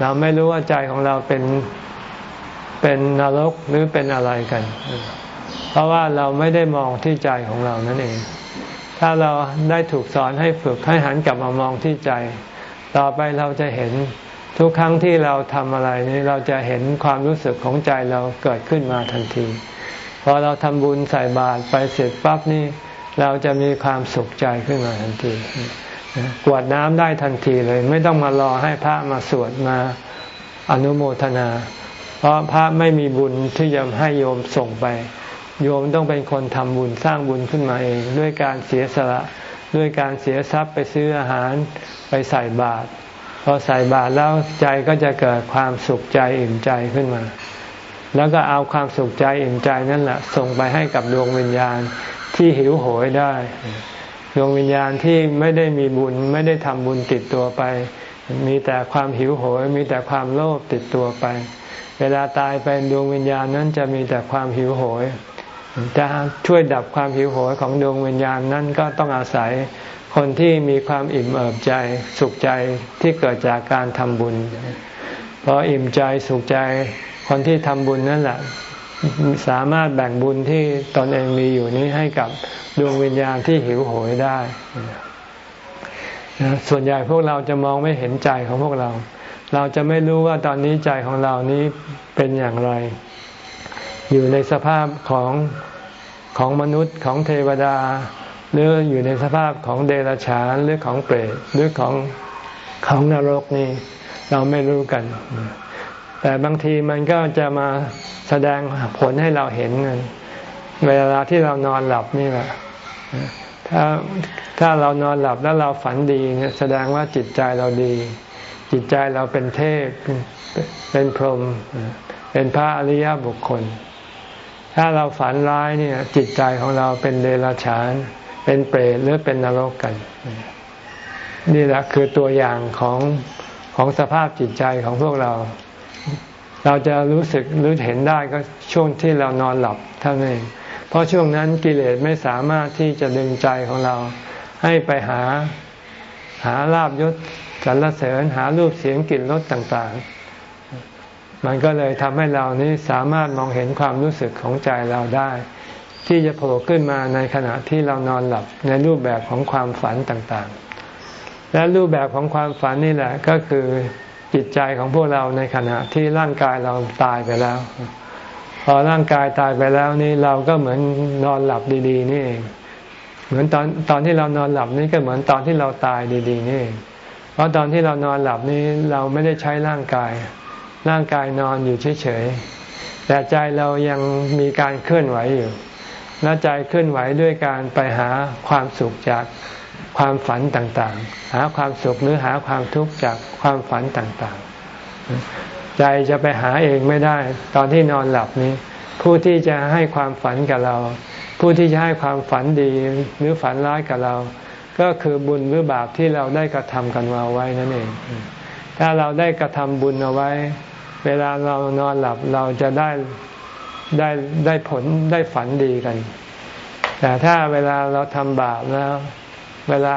เราไม่รู้ว่าใจของเราเป็นเป็นนรกหรือเป็นอะไรกัน เพราะว่าเราไม่ได้มองที่ใจของเรานั่นเอง ถ้าเราได้ถูกสอนให้ฝึกให้หันกลับมามองที่ใจ ต่อไปเราจะเห็นทุกครั้งที่เราทำอะไรนี้เราจะเห็นความรู้สึกของใจเราเกิดขึ้นมาทันที พอเราทำบุญใส่บาตรไปเสร็จปั๊บนี่เราจะมีความสุขใจขึ้นมาทันทีกวดน้ำได้ทันทีเลย ไม่ต้องมารอให้พระมาสวดมาอนุโมทนา เพราะพระไม่มีบุญที่จะให้โยมส่งไป โยมต้องเป็นคนทำบุญสร้างบุญขึ้นมาเอง ด้วยการเสียสละ ด้วยการเสียทรัพย์ไปซื้ออาหารไปใส่บาตรพอใส่บาตรแล้วใจก็จะเกิดความสุขใจอิ่มใจขึ้นมา แล้วก็เอาความสุขใจอิ่มใจนั่นแหละส่งไปให้กับดวงวิญญาณที่หิวโหยได้ ดวงวิญญาณที่ไม่ได้มีบุญไม่ได้ทำบุญติดตัวไป มีแต่ความหิวโหย มีแต่ความโลภติดตัวไป เวลาตายไปดวงวิญญาณนั้นจะมีแต่ความหิวโหย จะช่วยดับความหิวโหยของดวงวิญญาณนั้นก็ต้องอาศัยคนที่มีความอิ่มเอิบใจสุขใจที่เกิดจากการทำบุญพออิ่มใจสุขใจคนที่ทำบุญนั่นแหละสามารถแบ่งบุญที่ตนเองมีอยู่นี้ให้กับดวงวิญญาณที่หิวโหยได้ ส่วนใหญ่พวกเราจะมองไม่เห็นใจของพวกเรา เราจะไม่รู้ว่าตอนนี้ใจของเรานี้เป็นอย่างไร อยู่ในสภาพของของมนุษย์ของเทวดา หรืออยู่ในสภาพของเดรัจฉานหรือของเปรตหรือของของนรกนี่เราไม่รู้กัน แต่บางทีมันก็จะมาแสดงผลให้เราเห็นเวลาที่เรานอนหลับนี่แหละถ้าถ้าเรานอนหลับแล้วเราฝันดีเนี่ยแสดงว่าจิตใจเราดี จิตใจเราเป็นเทพเป็นพรหมเป็นพระอริยบุคคล ถ้าเราฝันร้ายเนี่ยจิตใจของเราเป็นเดรัจฉาน เป็นเปรตหรือเป็นนรกกัน นี่แหละคือตัวอย่างของของสภาพจิตใจของพวกเรา เราจะรู้สึกรือเห็นได้ก็ช่วงที่เรานอนหลับเท่านั้นเองเพราะช่วงนั้นกิเลสไม่สามารถที่จะดึงใจของเราให้ไปหาหาลาบยศสรรเสริญหารูปเสียงกลิ่นรสต่างๆ มันก็เลยทำให้เรานี้สามารถมองเห็นความรู้สึกของใจเราได้ ที่จะโผล่ขึ้นมาในขณะที่เรานอนหลับในรูปแบบของความฝันต่างๆ และรูปแบบของความฝันนี่แหละก็คือจิตใจของพวกเราในขณะที่ร่างกายเราตายไปแล้ว พอร่างกายตายไปแล้วนี่เราก็เหมือนนอนหลับดี ๆ นี่เองเหมือนตอนตอนที่เรานอนหลับนี่ก็เหมือนตอนที่เราตายดี ๆ นี่เองเพราะตอนที่เรานอนหลับนี่เราไม่ได้ใช้ร่างกาย ร่างกายนอนอยู่เฉยๆแต่ใจเรายังมีการเคลื่อนไหวอยู่และใจเคลื่อนไหวด้วยการไปหาความสุขจากความฝันต่างๆ หาความสุขหรือหาความทุกข์จากความฝันต่างๆ ใจจะไปหาเองไม่ได้ ตอนที่นอนหลับนี้ ผู้ที่จะให้ความฝันกับเรา ผู้ที่จะให้ความฝันดีหรือฝันร้ายกับเรา ก็คือบุญหรือบาปที่เราได้กระทำกันมาไว้นั่นเอง ถ้าเราได้กระทำบุญเอาไว้ เวลาเรานอนหลับเราจะได้ได้ได้ผลได้ฝันดีกัน แต่ถ้าเวลาเราทำบาปแล้ว เวลา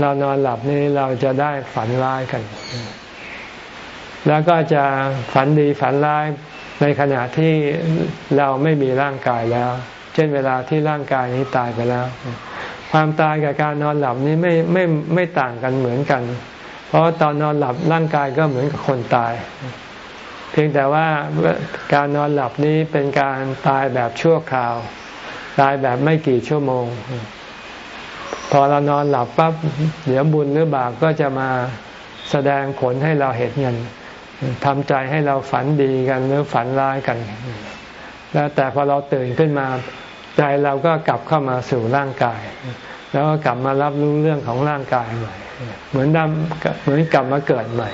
เรานอนหลับนี้เราจะได้ฝันร้ายกัน แล้วก็จะฝันดีฝันร้ายในขณะที่เราไม่มีร่างกายแล้ว เช่นเวลาที่ร่างกายนี้ตายไปแล้ว ความตายกับการนอนหลับนี้ไม่ไม่ไม่ต่างกันเหมือนกัน เพราะตอนนอนหลับร่างกายก็เหมือนกับคนตาย เพียงแต่ว่าการนอนหลับนี้เป็นการตายแบบชั่วคราว ตายแบบไม่กี่ชั่วโมง พอเรานอนหลับปั๊บเดี๋ยวบุญหรือบาปก็จะมาแสดงผลให้เราเห็นเงินทำใจให้เราฝันดีกันหรือฝันร้ายกัน แล้วแต่พอเราตื่นขึ้นมาใจเราก็กลับเข้ามาสู่ร่างกาย แล้วก็กลับมารับรู้เรื่องของร่างกายใหม่เหมือนดำเหมือนกลับมาเกิดใหม่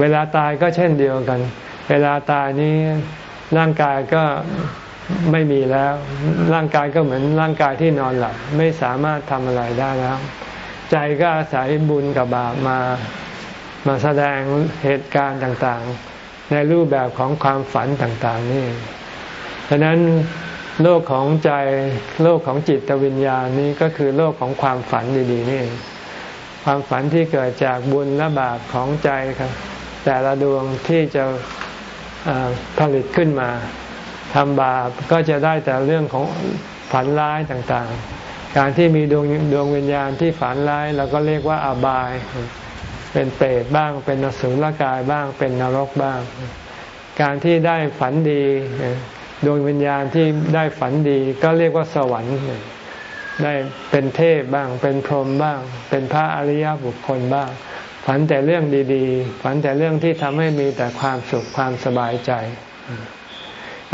เวลาตายก็เช่นเดียวกัน เวลาตายนี้ร่างกายก็ไม่มีแล้ว ร่างกายก็เหมือนร่างกายที่นอนหลับไม่สามารถทำอะไรได้แล้ว ใจก็อาศัยบุญกับบาปมามาแสดงเหตุการณ์ต่างๆ ในรูปแบบของความฝันต่างๆนี่ดังนั้นโลกของใจโลกของจิตวิญญาณนี้ก็คือโลกของความฝันดีๆนี่ ความฝันที่เกิดจากบุญและบาปของใจครับ แต่ละดวงที่จะผลิตขึ้นมาทำบาปก็จะได้แต่เรื่องของฝันร้ายต่างๆ การที่มีดวงดวงวิญญาณที่ฝันร้ายเราก็เรียกว่าอบาย เป็นเปรตบ้าง เป็นนสุลกายบ้าง เป็นนรกบ้าง การที่ได้ฝันดี ดวงวิญญาณที่ได้ฝันดีก็เรียกว่าสวรรค์ได้เป็นเทพบ้าง เป็นพรหมบ้าง เป็นพระอริยบุคคลบ้าง ฝันแต่เรื่องดีๆ ฝันแต่เรื่องที่ทำให้มีแต่ความสุขความสบายใจ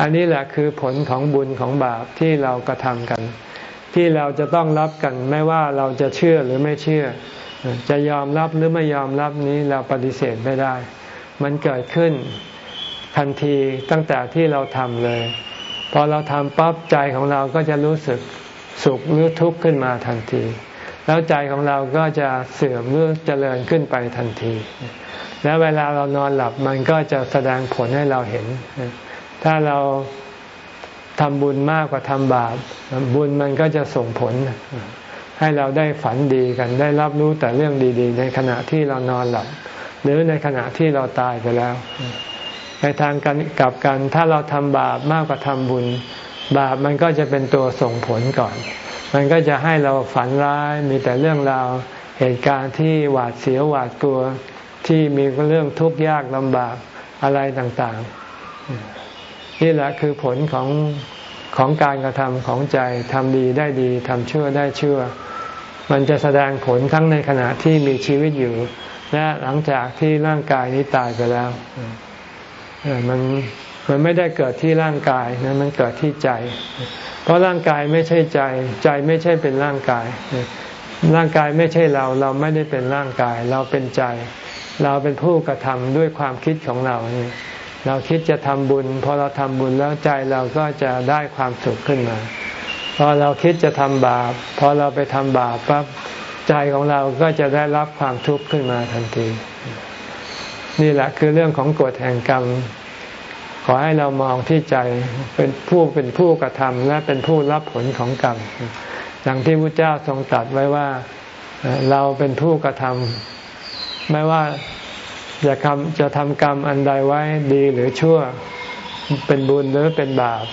อันนี้แหละคือผลของบุญของบาปที่เรากระทำกัน ที่เราจะต้องรับกันไม่ว่าเราจะเชื่อหรือไม่เชื่อ จะยอมรับหรือไม่ยอมรับนี้เราปฏิเสธไม่ได้ มันเกิดขึ้นทันทีตั้งแต่ที่เราทำเลย พอเราทำปั๊บใจของเราก็จะรู้สึกสุขหรือทุกข์ขึ้นมาทันที แล้วใจของเราก็จะเสื่อมหรือเจริญขึ้นไปทันที แล้วเวลาเรานอนหลับมันก็จะแสดงผลให้เราเห็น ถ้าเราทำบุญมากกว่าทำบาป บุญมันก็จะส่งผล ให้เราได้ฝันดีกันได้รับรู้แต่เรื่องดีๆ ในขณะที่เรานอนหลับ หรือในขณะที่เราตายไปแล้ว ในทางกันกลับกันถ้าเราทำบาปมากกว่าทำบุญ บาปมันก็จะเป็นตัวส่งผลก่อน มันก็จะให้เราฝันร้ายมีแต่เรื่องราวเหตุการณ์ที่หวาดเสียวหวาดกลัวที่มีเรื่องทุกข์ยากลำบากอะไรต่างๆ นี่แหละคือผลของของการกระทำของใจทำดีได้ดีทำชั่วได้ชั่ว มันจะแสดงผลทั้งในขณะที่มีชีวิตอยู่ และหลังจากที่ร่างกายนี้ตายไปแล้วมันมันไม่ได้เกิดที่ร่างกายนะมันเกิดที่ใจ เพราะร่างกายไม่ใช่ใจ ใจไม่ใช่เป็นร่างกาย ร่างกายไม่ใช่เรา เราไม่ได้เป็นร่างกาย เราเป็นใจ เราเป็นผู้กระทำด้วยความคิดของเราเนี่เราคิดจะทำบุญพอเราทำบุญแล้วใจเราก็จะได้ความสุขขึ้นมาพอเราคิดจะทำบาปพอเราไปทำบาปปั๊บใจของเราก็จะได้รับความทุกข์ขึ้นมาทันที นี่แหละคือเรื่องของกฎแห่งกรรม อให้เรามองที่ใจเป็นผู้เป็นผู้กระทำและเป็นผู้รับผลของกรรมอย่างที่พระเจ้าทรงตรัสไว้ว่าเราเป็นผู้กระทำไม่ว่าจะทำจะทำกรรมอันใดไว้ดีหรือชั่วเป็นบุญหรือเป็นบาป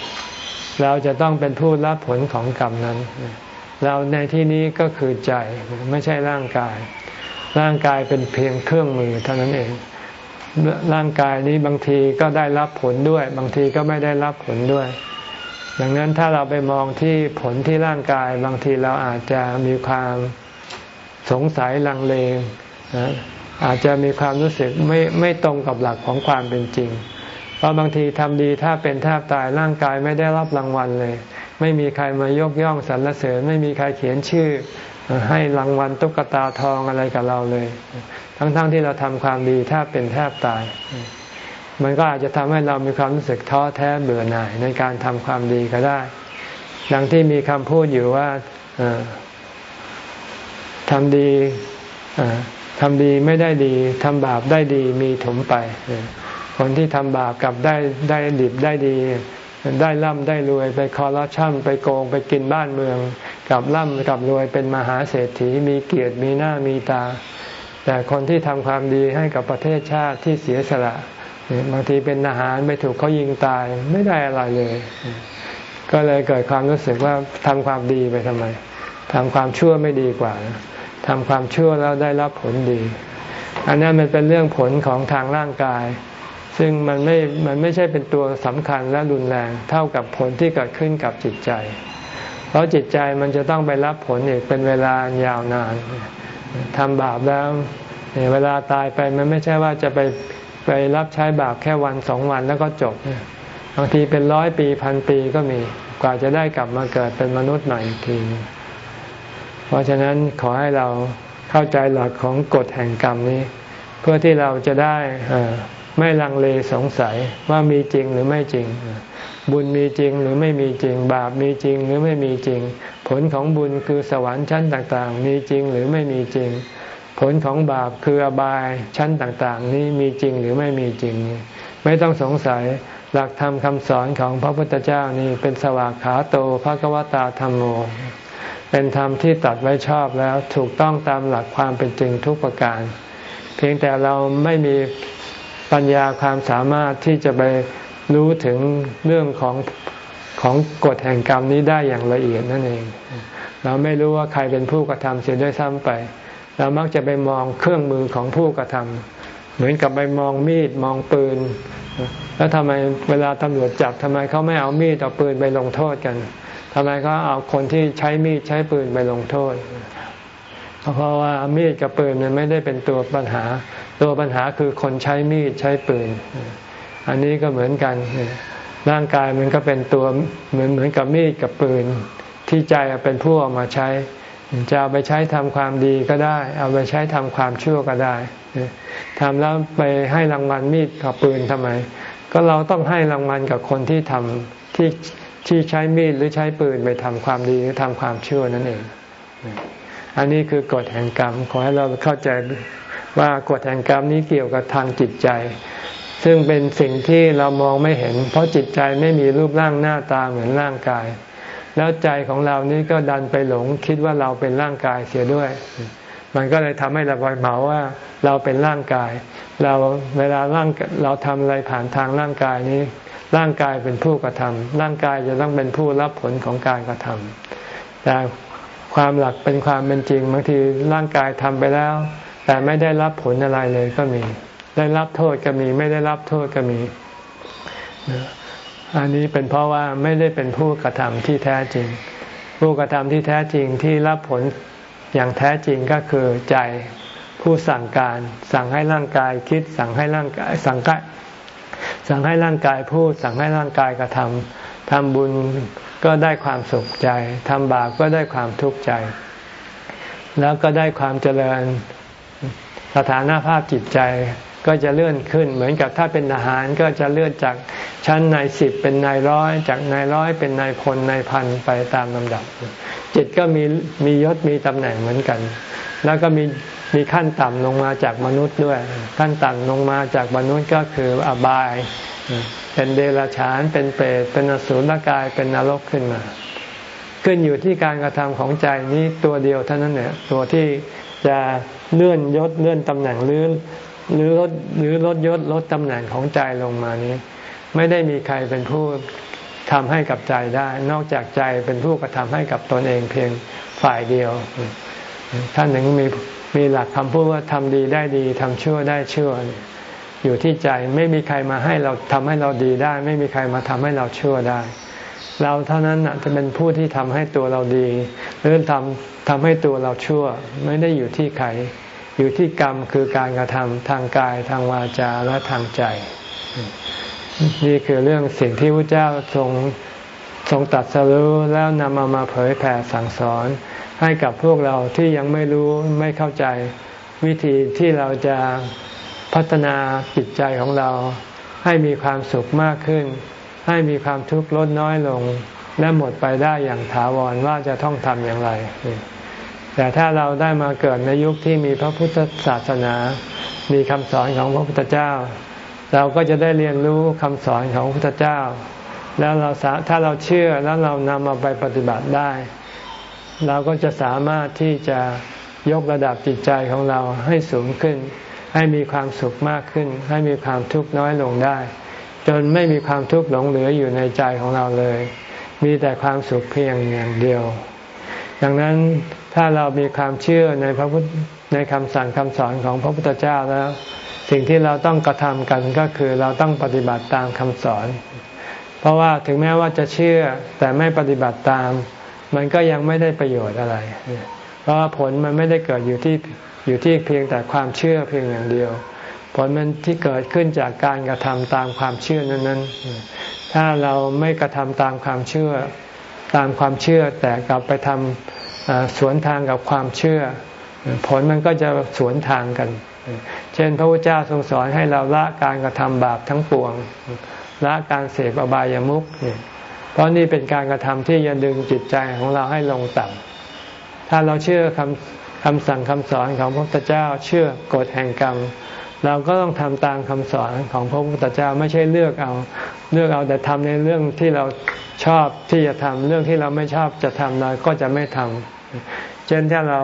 เราจะต้องเป็นผู้รับผลของกรรมนั้น เราในที่นี้ก็คือใจไม่ใช่ร่างกาย ร่างกายเป็นเพียงเครื่องมือเท่านั้นเอง ร่างกายนี้บางทีก็ได้รับผลด้วย บางทีก็ไม่ได้รับผลด้วย ดังนั้นถ้าเราไปมองที่ผลที่ร่างกายบางทีเราอาจจะมีความสงสัยลังเลอาจจะมีความรู้สึกไม่ไม่ตรงกับหลักของความเป็นจริง เพราะบางทีทำดีถ้าเป็นแทบตายร่างกายไม่ได้รับรางวัลเลย ไม่มีใครมายกย่องสรรเสริญ ไม่มีใครเขียนชื่อ ให้รางวัลตุ๊กตาทองอะไรกับเราเลย ทั้งๆทที่เราทำความดีถ้าเป็นแทบตาย มันก็อาจจะทำให้เรามีความรู้สึกท้อแท้เบื่อหน่ายในการทำความดีก็ได้ ดังที่มีคำพูดอยู่ว่าทำดีทำดีไม่ได้ดีทำบาปได้ดีมีถมไป คนที่ทำบาปกับได้ได้ดิบได้ดี ได้ร่ำได้รวยไปคอร์รัปชันไปโกงไปกินบ้านเมือง กับร่ำกับรวยเป็นมหาเศรษฐีมีเกียรติมีหน้ามีตา แต่คนที่ทำความดีให้กับประเทศชาติที่เสียสละบางทีเป็นทหารไม่ถูกเขายิงตายไม่ได้อะไรเลย ก็เลยเกิดความรู้สึกว่าทำความดีไปทำไมทำความชั่วไม่ดีกว่าทำความชั่วแล้วได้รับผลดี อันนั้นมันเป็นเรื่องผลของทางร่างกาย ซึ่งมันไม่ มันไม่ใช่เป็นตัวสำคัญและรุนแรงเท่ากับผลที่เกิดขึ้นกับจิตใจ ราะจิตใจมันจะต้องไปรับผลอีกเป็นเวลายาวนานทำบาปแล้วเวลาตายไปมันไม่ใช่ว่าจะไปไปรับใช้บาปแค่วันสองวันแล้วก็จบบางทีเป็นร้อยปีพันปีก็มีกว่าจะได้กลับมาเกิดเป็นมนุษย์ใหม่อีกที เพราะฉะนั้นขอให้เราเข้าใจหลักของกฎแห่งกรรมนี้ เพื่อที่เราจะได้ไม่ลังเลสงสัยว่ามีจริงหรือไม่จริง บุญมีจริงหรือไม่มีจริง บาปมีจริงหรือไม่มีจริง ผลของบุญคือสวรรค์ชั้นต่างๆ มีจริงหรือไม่มีจริง ผลของบาปคืออบายชั้นต่างๆ นี้มีจริงหรือไม่มีจริง ไม่ต้องสงสัยหลักธรรมคำสอนของพระพุทธเจ้านี่เป็นสวากขาโตภะกวตาธรรมโม เป็นธรรมที่ตัดไว้ชอบแล้วถูกต้องตามหลักความเป็นจริงทุกประการ เพียงแต่เราไม่มีปัญญาความสามารถที่จะไป รู้ถึงเรื่องของของกฎแห่งกรรมนี้ได้อย่างละเอียดนั่นเอง เราไม่รู้ว่าใครเป็นผู้กระทำเสียด้วยซ้ำไป เรามักจะไปมองเครื่องมือของผู้กระทำเหมือนกับไปมองมีดมองปืน แล้วทำไมเวลาตำรวจจับทำไมเขาไม่เอามีดเอาปืนไปลงโทษกันทำไมเขาเอาคนที่ใช้มีดใช้ปืนไปลงโทษ เพราะว่ามีดกับปืนมันไม่ได้เป็นตัวปัญหา ตัวปัญหาคือคนใช้มีดใช้ปืน อันนี้ก็เหมือนกันร่างกายมันก็เป็นตัวเหมือนเหมือนกับมีดกับปืน ที่ใจเป็นผู้เอามาใช้ จะเอาไปใช้ทำความดีก็ได้ เอาไปใช้ทำความชั่วก็ได้ทำแล้วไปให้รางวัลมีดกับปืนทำไม ก็เราต้องให้รางวัลกับคนที่ทำที่ที่ใช้มีดหรือใช้ปืนไปทำความดีหรือทำความชั่วนั่นเอง อันนี้คือกฎแห่งกรรม ขอให้เราเข้าใจว่ากฎแห่งกรรมนี้เกี่ยวกับทางจิตใจ ซึ่งเป็นสิ่งที่เรามองไม่เห็น เพราะจิตใจไม่มีรูปร่างหน้าตาเหมือนร่างกาย แล้วใจของเรานี้ก็ดันไปหลงคิดว่าเราเป็นร่างกายเสียด้วย มันก็เลยทำให้เราไปเหมาว่าเราเป็นร่างกาย เราเวลาร่างเราทำอะไรผ่านทางร่างกายนี้ ร่างกายเป็นผู้กระทำร่างกายจะต้องเป็นผู้รับผลของการกระทำแต่ความหลักเป็นความเป็นจริงบางทีร่างกายทำไปแล้ว แต่ไม่ได้รับผลอะไรเลยก็มี ได้รับโทษก็มี ไม่ได้รับโทษก็มี อันนี้เป็นเพราะว่าไม่ได้เป็นผู้กระทำที่แท้จริง ผู้กระทำที่แท้จริงที่รับผลอย่างแท้จริงก็คือใจผู้สั่งการ สั่งให้ร่างกายคิดสั่งให้ร่างกายสั่งกายสั่งให้ร่างกายพูด สั่งให้ร่างกายกระทำทำบุญก็ได้ความสุขใจ ทำบาปก็ได้ความทุกข์ใจ แล้วก็ได้ความเจริญ สถานภาพจิตใจ ก็จะเลื่อนขึ้น เหมือนกับถ้าเป็นทหารก็จะเลื่อนจากชั้นนายสิบเป็นนายร้อย จากนายร้อยเป็นนายพลนายพันไปตามลำดับ จิตก็มีมียศมีตำแหน่งเหมือนกัน แล้วก็มีมีขั้นต่ำลงมาจากมนุษย์ด้วย ขั้นต่ำลงมาจากมนุษย์ก็คืออบาย เป็นเดรัจฉานเป็นเปรตเป็นอสุรกายเป็นนรกขึ้นมา ขึ้นอยู่ที่การกระทำของใจนี้ตัวเดียวเท่านั้นเนี่ยตัวที่จะเลื่อนยศเลื่อนตำแหน่งหรือ หรือลดหรือลดยศลดตำแหน่งของใจลงมานี้ ไม่ได้มีใครเป็นผู้ทำให้กับใจได้ นอกจากใจเป็นผู้กระทำให้กับตนเองเพียงฝ่ายเดียว ท่านหนึ่งมีมีหลักคำพูดว่าทำดีได้ดีทำชั่วได้ชั่ว อยู่ที่ใจไม่มีใครมาให้เราทำให้เราดีได้ ไม่มีใครมาทำให้เราชั่วได้ เราเท่านั้นจะเป็นผู้ที่ทำให้ตัวเราดี หรือทำทำให้ตัวเราชั่ว ไม่ได้อยู่ที่ใคร อยู่ที่กรรมคือการกระทำทางกายทางวาจาและทางใจ นี่คือเรื่องสิ่งที่พระเจ้าทรงทรงตัดสรู้แล้วนำมามาเผยแผ่สั่งสอน ให้กับพวกเราที่ยังไม่รู้ไม่เข้าใจวิธีที่เราจะพัฒนาจิตใจของเรา ให้มีความสุขมากขึ้น ให้มีความทุกข์ลดน้อยลง และหมดไปได้อย่างถาวรว่าจะต้องทำอย่างไร แต่ถ้าเราได้มาเกิดในยุคที่มีพระพุทธศาสนา มีคำสอนของพระพุทธเจ้า เราก็จะได้เรียนรู้คำสอนของพระพุทธเจ้า แล้วเราถ้าเราเชื่อแล้วเรานำมาไปปฏิบัติได้ เราก็จะสามารถที่จะยกระดับจิตใจของเราให้สูงขึ้น ให้มีความสุขมากขึ้น ให้มีความทุกข์น้อยลงได้ จนไม่มีความทุกข์หลงเหลืออยู่ในใจของเราเลย มีแต่ความสุขเพียงอย่างเดียว ดังนั้น ถ้าเรามีความเชื่อในพระพุทธในคำสั่งคำสอนของพระพุทธเจ้าแล้ว สิ่งที่เราต้องกระทำกันก็คือเราต้องปฏิบัติตามคำสอน เพราะว่าถึงแม้ว่าจะเชื่อแต่ไม่ปฏิบัติตาม มันก็ยังไม่ได้ประโยชน์อะไร เพราะผลมันไม่ได้เกิดอยู่ที่อยู่ที่เพียงแต่ความเชื่อเพียงอย่างเดียว ผลมันที่เกิดขึ้นจากการกระทำตามความเชื่อนั้นๆ ถ้าเราไม่กระทำตามความเชื่อตามความเชื่อแต่กลับไปทำ สวนทางกับความเชื่อ ผลมันก็จะสวนทางกัน เช่น พระพุทธเจ้าทรงสอนให้เราละการกระทำบาปทั้งปวง ละการเสพอบายามุขเพราะนี่เป็นการกระทำที่จะดึงจิตใจของเราให้ลงต่ำถ้าเราเชื่อคำคำสั่งคำสอนของพระพุทธเจ้าเชื่อกฎแห่งกรรมเราก็ต้องทำตามคำสอนของพระพุทธเจ้าไม่ใช่เลือกเอา เลือกเอาแต่ทำในเรื่องที่เราชอบที่จะทำเรื่องที่เราไม่ชอบจะทำเราก็จะไม่ทำ เช่นถ้าเรา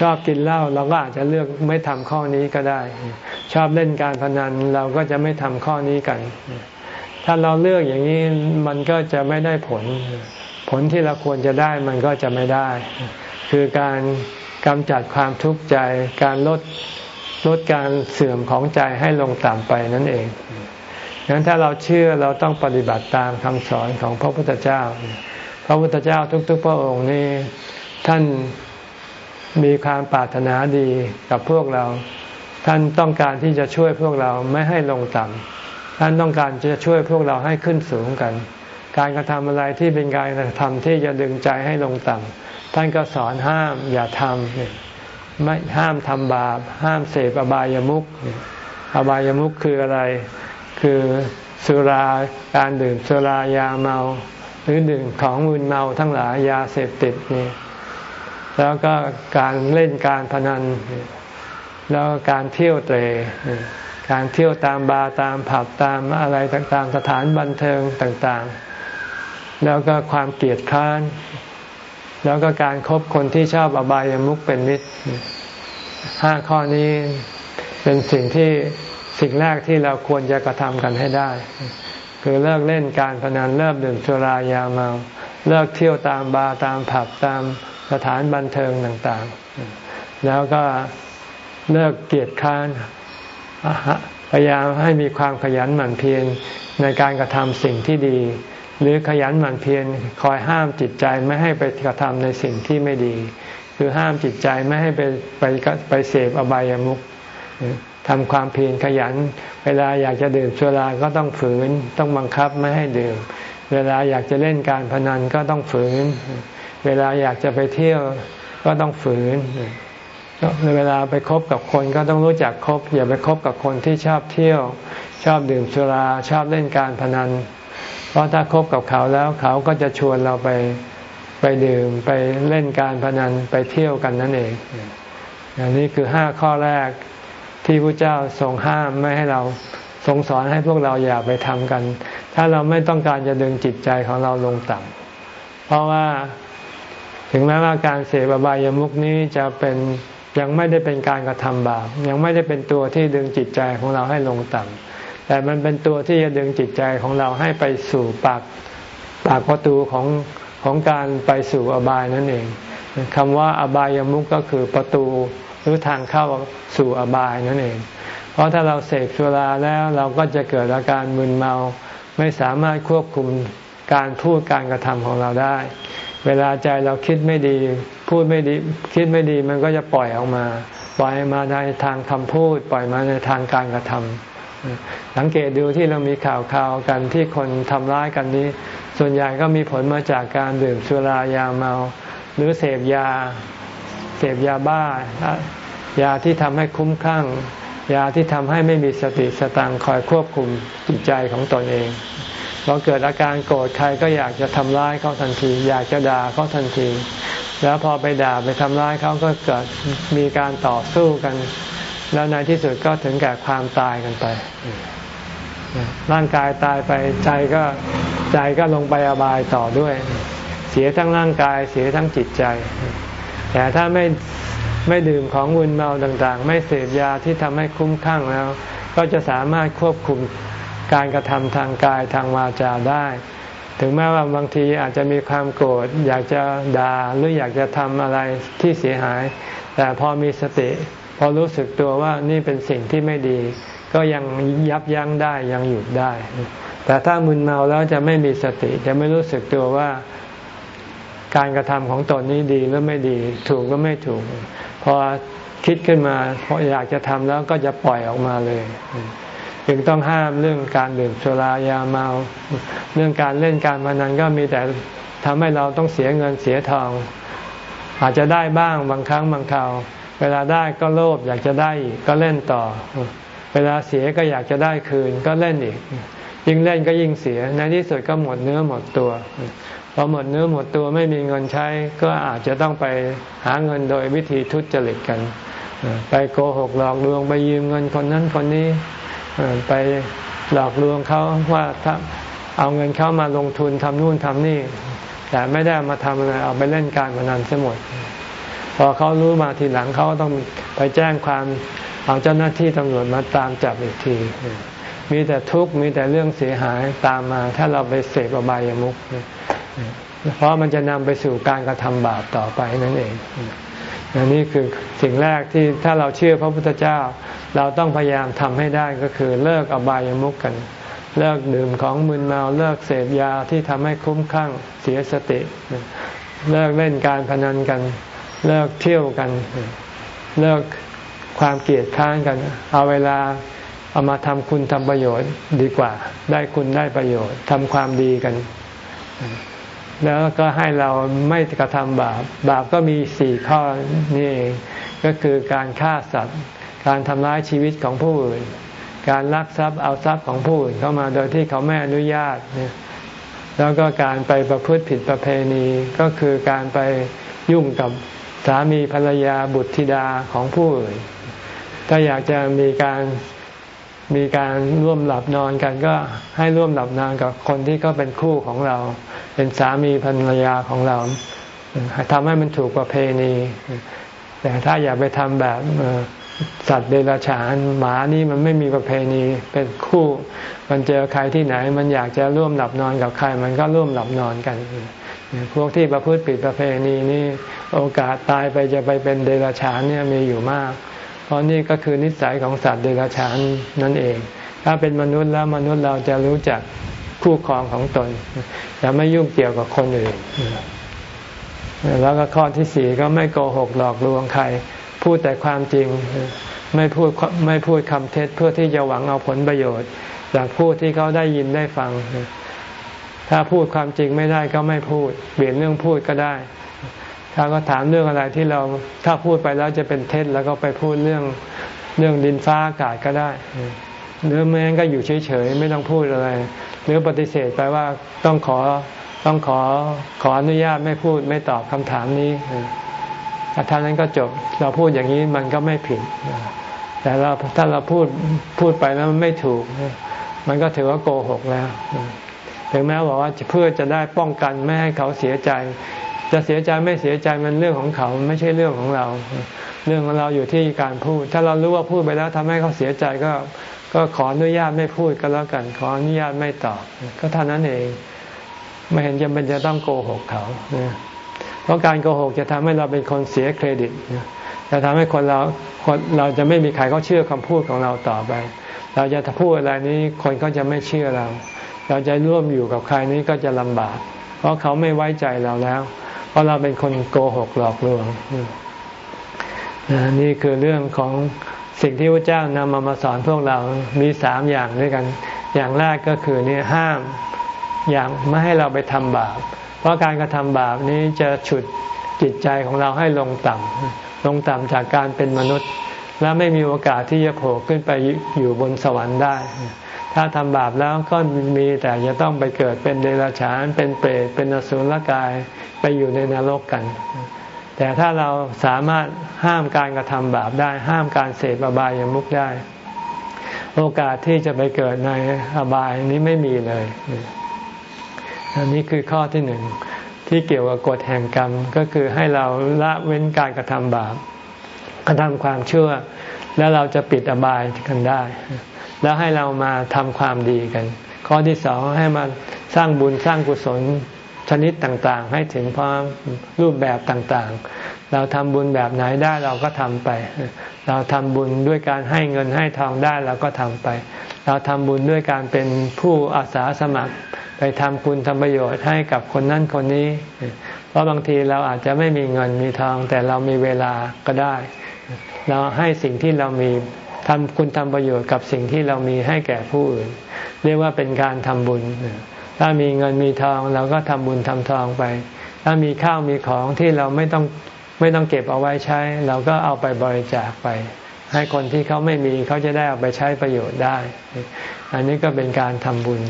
ชอบกินเหล้าเราก็อาจจะเลือกไม่ทำข้อนี้ก็ได้ ชอบเล่นการพนันเราก็จะไม่ทำข้อนี้กัน ถ้าเราเลือกอย่างนี้มันก็จะไม่ได้ผล ผลที่เราควรจะได้มันก็จะไม่ได้ คือการกำจัดความทุกข์ใจ การลดลดการเสื่อมของใจให้ลงต่ำไปนั่นเองดังนั้นถ้าเราเชื่อเราต้องปฏิบัติตามคำสอนของพระพุทธเจ้า พระพุทธเจ้าทุกๆพระองค์นี้ ท่านมีความปรารถนาดีกับพวกเรา ท่านต้องการที่จะช่วยพวกเราไม่ให้ลงต่ำท่านต้องการจะช่วยพวกเราให้ขึ้นสูงกัน การกระทำอะไรที่เป็นการกระทำที่จะดึงใจให้ลงต่ำท่านก็สอนห้ามอย่าทำไม่ห้ามทำบาป ห้ามเสพอบายามุขอบายามุขคืออะไร คือสุราการดื่มสุรายาเมา หรือดื่มของมึนเมาทั้งหลายยาเสพติดนี่ แล้วก็การเล่นการพนัน แล้วการเที่ยวเตรการเที่ยวตามบาร์ตามผับตามอะไรต่างๆ สถานบันเทิงต่างๆ แล้วก็ความเกลียดค้าน แล้วก็การครบคนที่ชอบอบายามุขเป็นมิตรห้าข้อนี้เป็นสิ่งที่สิ่งแรกที่เราควรจะกระทำกันให้ได้ คือเลิกเล่นการพนันเลิกดื่มสุรายาเมา เลิกเที่ยวตามบาร์ตามผับตาม สถานบันเทิงต่างๆ แล้วก็เลิกเกียรติค้านพยายามให้มีความขยันหมั่นเพียรในการกระทำสิ่งที่ดี หรือขยันหมั่นเพียรคอยห้ามจิตใจไม่ให้ไปกระทำในสิ่งที่ไม่ดี คือห้ามจิตใจไม่ให้ไปไปไปเสพอบายามุขทำความเพียรขยัน เวลาอยากจะดื่มสุราก็ต้องฝืนต้องบังคับไม่ให้ดื่ม เวลาอยากจะเล่นการพนันก็ต้องฝืน เวลาอยากจะไปเที่ยวก็ต้องฝืนเวลาไปคบกับคนก็ต้องรู้จักคบ อย่าไปคบกับคนที่ชอบเที่ยว ชอบดื่มสุราชอบเล่นการพนัน เพราะถ้าคบกับเขาแล้วเขาก็จะชวนเราไปไปดื่มไปเล่นการพนันไปเที่ยวกันนั่นเองอันนี้คือห้าข้อแรกที่พระเจ้าทรงห้ามไม่ให้เราทรงสอนให้พวกเราอย่าไปทำกัน ถ้าเราไม่ต้องการจะดึงจิตใจของเราลงต่ำเพราะว่า ถึงแม้ว่าการเสพบายามุกนี้จะเป็นยังไม่ได้เป็นการกระทำบาปยังไม่ได้เป็นตัวที่ดึงจิตใจของเราให้ลงต่ำแต่มันเป็นตัวที่จะดึงจิตใจของเราให้ไปสู่ปากปากประตูของของการไปสู่อบายนั่นเองคำว่าอบายามุกก็คือประตูหรือทางเข้าสู่อบายนั่นเอง เพราะถ้าเราเสพสุราแล้วเราก็จะเกิดอาการมึนเมา ไม่สามารถควบคุมการพูดการกระทำของเราได้ เวลาใจเราคิดไม่ดี พูดไม่ดี คิดไม่ดีมันก็จะปล่อยออกมา ปล่อยมาในทางคำพูด ปล่อยมาในทางการกระทำสังเกตดูที่เรามีข่าวข่าวกันที่คนทำร้ายกันนี้ ส่วนใหญ่ก็มีผลมาจากการดื่มสุรายาเมา หรือเสพยา เสพยาบ้า ยาที่ทำให้คุ้มคลั่ง ยาที่ทำให้ไม่มีสติสตังคอยควบคุมจิตใจของตนเอง พอเกิดอาการโกรธใครก็อยากจะทำร้ายเขาทันที อยากจะด่าเขาทันที แล้วพอไปด่าไปทำร้ายเขาก็เกิดมีการต่อสู้กัน แล้วในที่สุดก็ถึงแก่ความตายกันไป ร่างกายตายไปใจก็ใจก็ลงไปอบายต่อด้วย เสียทั้งร่างกายเสียทั้งจิตใจ แต่ถ้าไม่ไม่ดื่มของวุ่นเมาต่างๆ ไม่เสพยาที่ทำให้คุ้มข้างแล้ว ก็จะสามารถควบคุม การกระทำทางกายทางวาจาได้ ถึงแม้ว่าบางทีอาจจะมีความโกรธอยากจะด่าหรืออยากจะทำอะไรที่เสียหาย แต่พอมีสติ พอรู้สึกตัวว่านี่เป็นสิ่งที่ไม่ดี ก็ยังยับยั้งได้ยังหยุดได้ แต่ถ้ามึนเมาแล้วจะไม่มีสติ จะไม่รู้สึกตัวว่าการกระทำของตนนี้ดีหรือไม่ดีถูกหรือไม่ถูก พอคิดขึ้นมาพออยากจะทำแล้วก็จะปล่อยออกมาเลย จึงต้องห้ามเรื่องการดื่มสุรายาเมา เรื่องการเล่นการพนันก็มีแต่ทำให้เราต้องเสียเงินเสียทอง อาจจะได้บ้างบางครั้งบางคราวเวลาได้ก็โลภอยากจะได้ก็เล่นต่อ เวลาเสียก็อยากจะได้คืนก็เล่นอีก ยิ่งเล่นก็ยิ่งเสียในที่สุดก็หมดเนื้อหมดตัวพอหมดเนื้อหมดตัวไม่มีเงินใช้ ก็อาจจะต้องไปหาเงินโดยวิธีทุจริตกัน ไปโกหกหลอกลวงไปยืมเงินคนนั้นคนนี้ ไปหลอกลวงเขาว่าเอาเงินเขามาลงทุนทำนู่นทำนี่ แต่ไม่ได้มาทำอะไรเอาไปเล่นการพนันซะหมด พอเขารู้มาทีหลังเขาต้องไปแจ้งความเอาเจ้าหน้าที่ตำรวจมาตามจับอีกที มีแต่ทุกข์มีแต่เรื่องเสียหายตามมา ถ้าเราไปเสพอบายามุขเพราะมันจะนำไปสู่การกระทำบาปต่อไปนั่นเอง อันนี้คือสิ่งแรกที่ถ้าเราเชื่อพระพุทธเจ้า เราต้องพยายามทำให้ได้ก็คือเลิกอบายามุกกัน เลิกดื่มของมึนเมาเลิกเสพยาที่ทำให้คุ้มข้างเสียสติ เลิกเล่นการพนันกัน เลิกเที่ยวกัน เลิกความเกลียดค้านกัน เอาเวลาเอามาทำคุณทำประโยชน์ดีกว่า ได้คุณได้ประโยชน์ทำความดีกัน แล้วก็ให้เราไม่กระทำบาป บาปก็มีสี่ข้อนี่เอง ก็คือการฆ่าสัตว์ การทำร้ายชีวิตของผู้อื่น การลักทรัพย์เอาทรัพย์ของผู้อื่นเข้ามาโดยที่เขาไม่อนุญาตเนี่ยแล้วก็การไปประพฤติผิดประเพณีก็คือการไปยุ่งกับสามีภรรยาบุตรธิดาของผู้อื่น ถ้าอยากจะมีการ มีการร่วมหลับนอนกันก็ให้ร่วมหลับนอนกับคนที่ก็เป็นคู่ของเรา เป็นสามีภรรยาของเราทำให้มันถูกประเพณี แต่ถ้าอยากไปทำแบบสัตว์เดรัจฉานหมานี่มันไม่มีประเพณีเป็นคู่ มันเจอใครที่ไหน มันอยากจะร่วมหลับนอนกับใคร มันก็ร่วมหลับนอนกันพวกที่ประพฤติผิดประเพณีนี่โอกาสตายไปจะไปเป็นเดรัจฉานเนี่ยมีอยู่มาก เพราะนี่ก็คือนิสัยของสัตว์เดรัจฉานนั่นเอง ถ้าเป็นมนุษย์แล้วมนุษย์เราจะรู้จักคู่ครองของตนจะไม่ยุ่งเกี่ยวกับคนอื่น แล้วก็ข้อที่สี่ก็ไม่โกหกหลอกลวงใคร พูดแต่ความจริงไม่พูดไม่พูดคำเท็จเพื่อที่จะหวังเอาผลประโยชน์ จากผู้ที่เขาได้ยินได้ฟัง ถ้าพูดความจริงไม่ได้ก็ไม่พูด เปลี่ยนเรื่องพูดก็ได้ ถ้าก็ถามเรื่องอะไรที่เราถ้าพูดไปแล้วจะเป็นเท็จแล้วก็ไปพูดเรื่องเรื่องดินฟ้าอากาศก็ได้ หรือแม้ก็อยู่เฉยๆไม่ต้องพูดอะไร หรือปฏิเสธไปว่าต้องขอต้องขอขออนุญาตไม่พูดไม่ตอบคำถามนี้ถ้าท่านนั้นก็จบเราพูดอย่างนี้มันก็ไม่ผิด แต่เราถ้าเราพูดพูดไปแล้วมันไม่ถูก มันก็ถือว่าโกหกแล้ว ถึงแม้บอกว่าเพื่อจะได้ป้องกันไม่ให้เขาเสียใจ จะเสียใจไม่เสียใจมันเรื่องของเขาไม่ใช่เรื่องของเรา เรื่องของเราอยู่ที่การพูด ถ้าเรารู้ว่าพูดไปแล้วทำให้เขาเสียใจก็ก็ขออนุญาตไม่พูดก็แล้วกัน ขออนุญาตไม่ตอบ ก็เท่านั้นเอง ไม่เห็นจำเป็นจะต้องโกหกเขาเพราะการโกหกจะทำให้เราเป็นคนเสียเครดิตจะทำให้คนเราคนเราจะไม่มีใครเขาเชื่อคำพูดของเราต่อไป เราจะพูดอะไรนี้คนก็จะไม่เชื่อเรา เราจะร่วมอยู่กับใครนี้ก็จะลำบาก เพราะเขาไม่ไว้ใจเราแล้ว เพราะเราเป็นคนโกหกหลอกลวงนี่คือเรื่องของสิ่งที่พระเจ้านำมามาสอนพวกเรามีสามอย่างด้วยกัน อย่างแรกก็คือนี่ห้ามอย่างไม่ให้เราไปทำบาป เพราะการกระทำบาปนี้จะฉุดจิตใจของเราให้ลงต่ำลงต่ำจากการเป็นมนุษย์ และไม่มีโอกาสที่จะโผล่ขึ้นไปอยู่บนสวรรค์ได้ ถ้าทำบาปแล้วก็มีแต่จะต้องไปเกิดเป็นเดรัจฉาน เป็นเปรตเป็นอสุรกายไปอยู่ในนรกกัน แต่ถ้าเราสามารถห้ามการกระทำบาปได้ ห้ามการเสพอบายามุขได้ โอกาสที่จะไปเกิดในอบายนี้ไม่มีเลย อันนี้คือข้อที่หนึ่งที่เกี่ยวกับกฎแห่งกรรมก็คือให้เราละเว้นการกระทำบาปกระทำความชั่ว แล้วเราจะปิดอบายกันได้ แล้วให้เรามาทำความดีกัน ข้อที่สองให้มาสร้างบุญสร้างกุศลชนิดต่างๆ ให้ถึงพร้อมรูปแบบต่างๆ เราทำบุญแบบไหนได้เราก็ทำไป เราทำบุญด้วยการให้เงินให้ทองได้เราก็ทำไป เราทำบุญด้วยการเป็นผู้อาสาสมัคร ไปทำคุณทำประโยชน์ให้กับคนนั้นคนนี้ เพราะบางทีเราอาจจะไม่มีเงินมีทอง แต่เรามีเวลาก็ได้ เราให้สิ่งที่เรามี ทำคุณทำประโยชน์กับสิ่งที่เรามีให้แก่ผู้อื่น เรียกว่าเป็นการทำบุญ ถ้ามีเงินมีทองเราก็ทำบุญทำทองไป ถ้ามีข้าวมีของที่เราไม่ต้องไม่ต้องเก็บเอาไว้ใช้ เราก็เอาไปบริจาคไป ให้คนที่เขาไม่มีเขาจะได้เอาไปใช้ประโยชน์ได้ อันนี้ก็เป็นการทำบุญ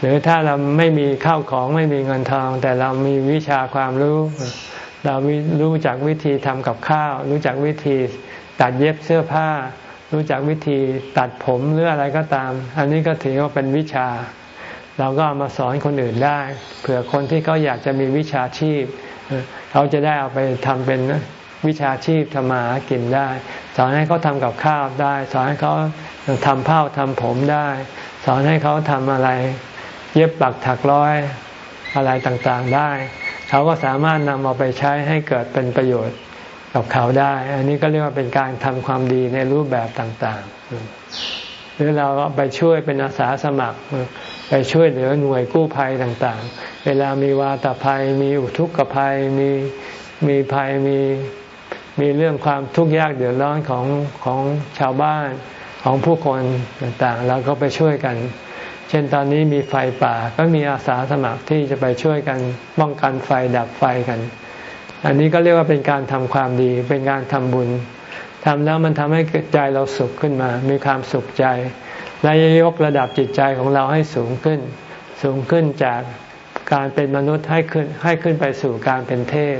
หรือถ้าเราไม่มีข้าวของไม่มีเงินทอง แต่เรามีวิชาความรู้เรารู้จักวิธีทำกับข้าว รู้จักวิธีตัดเย็บเสื้อผ้า รู้จักวิธีตัดผมหรืออะไรก็ตาม อันนี้ก็ถือว่าเป็นวิชา เราก็ามาสอนคนอื่นได้ เผื่อคนที่เขาอยากจะมีวิชาชีพ เขาจะได้เอาไปทำเป็นวิชาชีพทำมาหากินได้ สอนให้เขาทำกับข้าวได้ สอนให้เขาทำผ้าทำผมได้ สอนให้เขาทำอะไร เย็บปักถักร้อยอะไรต่างๆได้ เขาก็สามารถนำเอาไปใช้ให้เกิดเป็นประโยชน์ กับเขาได้ อันนี้ก็เรียกว่าเป็นการทำความดีในรูปแบบต่างๆ หรือเราไปช่วยเป็นอาสาสมัคร ไปช่วยเหลือหน่วยกู้ภัยต่างๆ เวลามีวาตภัย มีอุทุกภัย มีมีภัยมีมีเรื่องความทุกข์ยากเดือดร้อนของของชาวบ้านของผู้คนต่างๆ เราก็ไปช่วยกัน เช่นตอนนี้มีไฟป่าก็มีอาสาสมัครที่จะไปช่วยกันป้องกันไฟดับไฟกัน อันนี้ก็เรียกว่าเป็นการทำความดี เป็นการทำบุญทำแล้วมันทำให้ใจเราสุขขึ้นมา มีความสุขใจ และยกระดับจิตใจของเราให้สูงขึ้น สูงขึ้นจากการเป็นมนุษย์ให้ขึ้นให้ขึ้นไปสู่การเป็นเทพ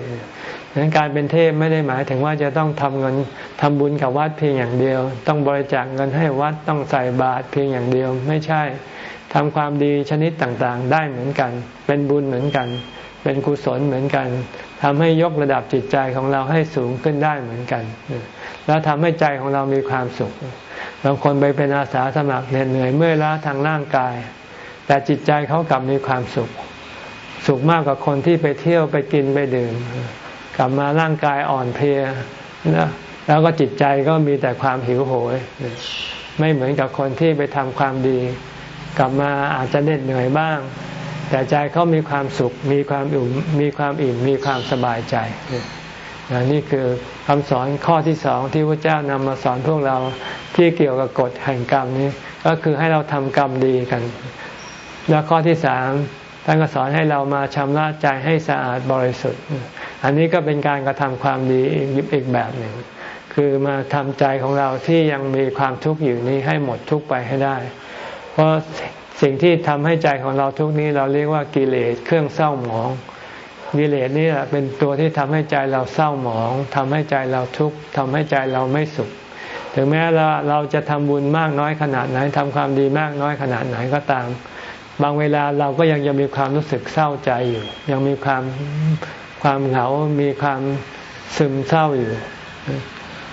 ดังนั้นการเป็นเทพไม่ได้หมายถึงว่าจะต้องทำเงินทำบุญกับวัดเพียงอย่างเดียว ต้องบริจาคเงินให้วัดต้องใส่บาตรเพียงอย่างเดียว ไม่ใช่ทำความดีชนิดต่างๆ ได้เหมือนกัน เป็นบุญเหมือนกัน เป็นกุศลเหมือนกันทำให้ยกระดับจิตใจของเราให้สูงขึ้นได้เหมือนกัน แล้วทำให้ใจของเรามีความสุข บางคนไปเป็นอาสาสมัครเหนื่อยเมื่อยล้าทางร่างกาย แต่จิตใจเขากลับมีความสุข สุขมากกว่าคนที่ไปเที่ยวไปกินไปดื่ม กลับมาร่างกายอ่อนเพลียนะแล้วก็จิตใจก็มีแต่ความหิวโหย ไม่เหมือนกับคนที่ไปทำความดี กลับมาอาจจะเหน็ดเหนื่อยบ้าง แต่ใจเขามีความสุข มีความอุ่มมีความอิ่มมีความสบายใจนี่คือคำสอนข้อที่สองที่พระเจ้านำมาสอนพวกเราที่เกี่ยวกับกฎแห่งกรรมนี้ ก็คือให้เราทำกรรมดีกัน แล้วข้อที่สามท่านก็สอนให้เรามาชำระใจให้สะอาดบริสุทธิ์ อันนี้ก็เป็นการกระทำความดีอีกแบบหนึ่ง คือมาทำใจของเราที่ยังมีความทุกข์อยู่นี้ให้หมดทุกข์ไปให้ได้ เพราะ สิ่งที่ทำให้ใจของเราทุกนี้เราเรียกว่ากิเลสเครื่องเศร้าหมองกิเลสนี่แหละเป็นตัวที่ทำให้ใจเราเศร้าหมองทำให้ใจเราทุกข์ทำให้ใจเราไม่สุข ถึงแม้เราเราจะทำบุญมากน้อยขนาดไหนทำความดีมากน้อยขนาดไหนก็ตาม บางเวลาเราก็ยังจะมีความรู้สึกเศร้าใจอยู่ ยังมีความความเหงา มีความซึมเศร้าอยู่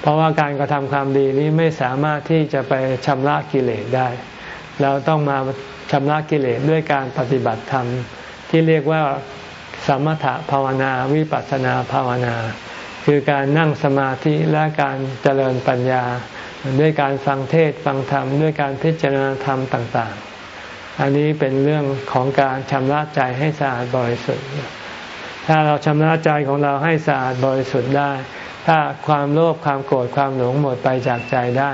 เพราะว่าการกระทำความดีนี้ไม่สามารถที่จะไปชำระกิเลสได้ เราต้องมา ชำระกิเลสด้วยการปฏิบัติธรรม ที่เรียกว่าสมถภาวนาวิปัสสนาภาวนา คือการนั่งสมาธิและการเจริญปัญญา ด้วยการฟังเทศฟังธรรม ด้วยการพิจารณาธรรมต่าง ๆ อันนี้เป็นเรื่องของการชำระใจให้สะอาดบริสุทธิ์ ถ้าเราชำระใจของเราให้สะอาดบริสุทธิ์ได้ ถ้าความโลภความโกรธความหลงหมดไปจากใจได้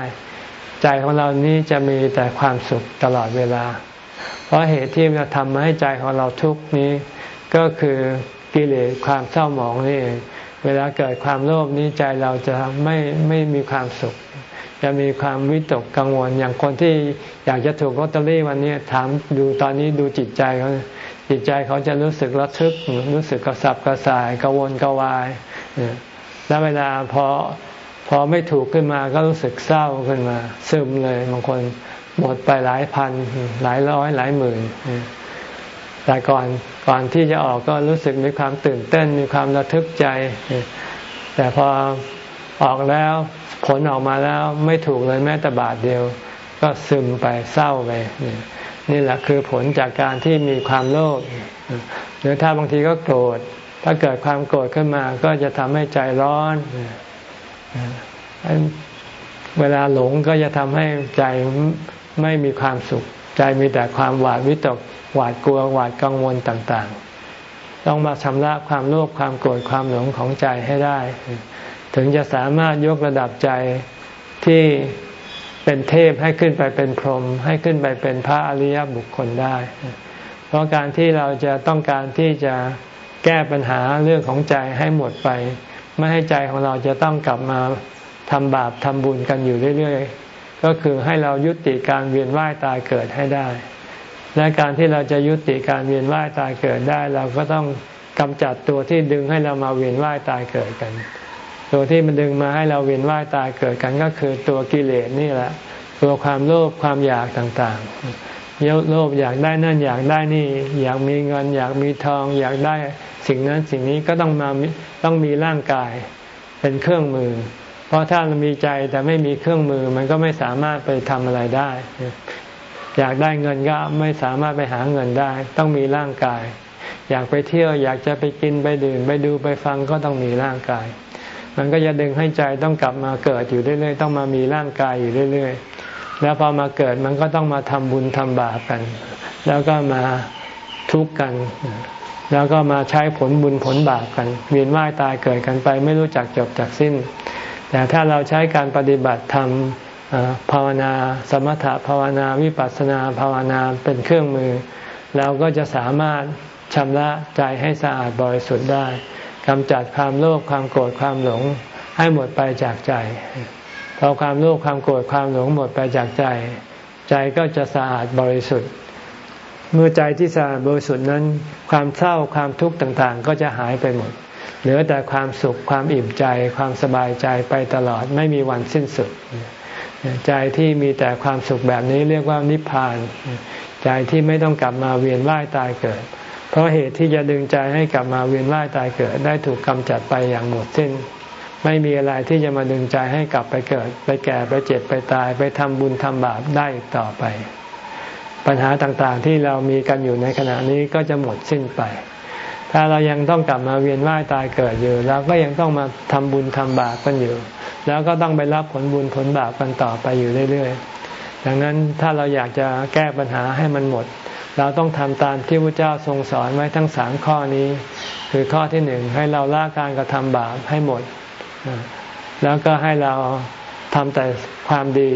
ใจของเรานี้จะมีแต่ความสุขตลอดเวลา เพราะเหตุที่จะทำให้ใจของเราทุกข์นี้ ก็คือกิเลสความเศร้าหมองนี่เองเวลาเกิดความโลภนี้ใจเราจะไม่ไม่มีความสุข จะมีความวิตกกังวล อย่างคนที่อยากจะถูกลอตเตอรี่วันนี้ถามดูตอนนี้ดูจิตใจเขาจิตใจเขาจะรู้สึกระทึกรู้สึกกระสับกระส่ายกังวลกวายแล้วเวลาพอพอไม่ถูกขึ้นมาก็รู้สึกเศร้าขึ้นมา ซึมเลยบางคน หมดไปหลายพันหลายร้อยหลายหมื่นแต่ก่อนก่อนที่จะออกก็รู้สึกมีความตื่นเต้นมีความระทึกใจ แต่พอออกแล้วผลออกมาแล้วไม่ถูกเลยแม้แต่บาทเดียว ก็ซึมไปเศร้าไปนี่แหละคือผลจากการที่มีความโลภหรือถ้าบางทีก็โกรธ ถ้าเกิดความโกรธขึ้นมาก็จะทำให้ใจร้อน เวลาหลงก็จะทำให้ใจ ไม่มีความสุข ใจมีแต่ความหวาดวิตกหวาดกลัวหวาดกังวลต่างๆ ต้องมาชำระความโลภความโกรธความหลงของใจให้ได้ ถึงจะสามารถยกระดับใจที่เป็นเทพให้ขึ้นไปเป็นพรหมให้ขึ้นไปเป็นพระอริยบุคคลได้ เพราะการที่เราจะต้องการที่จะแก้ปัญหาเรื่องของใจให้หมดไป ไม่ให้ใจของเราจะต้องกลับมาทำบาปทำบุญกันอยู่เรื่อย ก็คือให้เรายุติการเวียนว่ายตายเกิดให้ได้ และการที่เราจะยุติการเวียนว่ายตายเกิดได้ เราก็ต้องกำจัดตัวที่ดึงให้เรามาเวียนว่ายตายเกิดกัน ตัวที่มันดึงมาให้เราเวียนว่ายตายเกิดกันก็คือตัวกิเลสนี่แหละ ตัวความโลภความอยากต่างๆเยโลภอยากได้นั่นอยากได้นี่ อยากมีเงิน อยากมีทอง อยากได้สิ่งนั้นสิ่งนี้ก็ต้องมาต้องมีร่างกายเป็นเครื่องมือ เพราะถ้าเรามีใจแต่ไม่มีเครื่องมือมันก็ไม่สามารถไปทำอะไรได้ อยากได้เงินก็ไม่สามารถไปหาเงินได้ ต้องมีร่างกาย อยากไปเที่ยวอยากจะไปกินไปดื่มไปดูไปฟังก็ต้องมีร่างกาย มันก็จะดึงให้ใจต้องกลับมาเกิดอยู่เรื่อยๆต้องมามีร่างกายอยู่เรื่อยๆ แล้วพอมาเกิดมันก็ต้องมาทำบุญทำบาปกัน แล้วก็มาทุกข์กันแล้วก็มาใช้ผลบุญผลบาปกันเวียนว่ายตายเกิดกันไป ไม่รู้จักจบจากสิ้น แต่ถ้าเราใช้การปฏิบัติธรรมภาวนา สมถภาวนาวิปัสสนาภาวนาเป็นเครื่องมือ เราก็จะสามารถชำระใจให้สะอาดบริสุทธิ์ได้กำจัดความโลภความโกรธความหลงให้หมดไปจากใจพอความโลภความโกรธความหลงหมดไปจากใจ ใจก็จะสะอาดบริสุทธิ์ เมื่อใจที่สะอาดบริสุทธิ์นั้น ความเศร้าความทุกข์ต่างๆ ก็จะหายไปหมด เหลือแต่ความสุขความอิ่มใจความสบายใจไปตลอดไม่มีวันสิ้นสุด ใจที่มีแต่ความสุขแบบนี้เรียกว่านิพพาน ใจที่ไม่ต้องกลับมาเวียนว่ายตายเกิด เพราะเหตุที่จะดึงใจให้กลับมาเวียนว่ายตายเกิด ได้ถูกกำจัดไปอย่างหมดสิ้น ไม่มีอะไรที่จะมาดึงใจให้กลับไปเกิด ไปแก่ไปเจ็บไปตาย ไปทำบุญทำบาปได้อีกต่อไป ปัญหาต่างๆที่เรามีกันอยู่ในขณะนี้ก็จะหมดสิ้นไป ถ้าเรายังต้องกลับมาเวียนว่ายตายเกิดอยู่เราก็ยังต้องมาทำบุญทำบาปกันอยู่ แล้วก็ต้องไปรับผลบุญผลบาปกันต่อไปอยู่เรื่อยๆ ดังนั้นถ้าเราอยากจะแก้ปัญหาให้มันหมด เราต้องทำตามที่พระเจ้าทรงสอนไว้ทั้งสามข้อนี้ คือข้อที่หนึ่งให้เราละการกระทำบาปให้หมด แล้วก็ให้เราทำแต่ความดี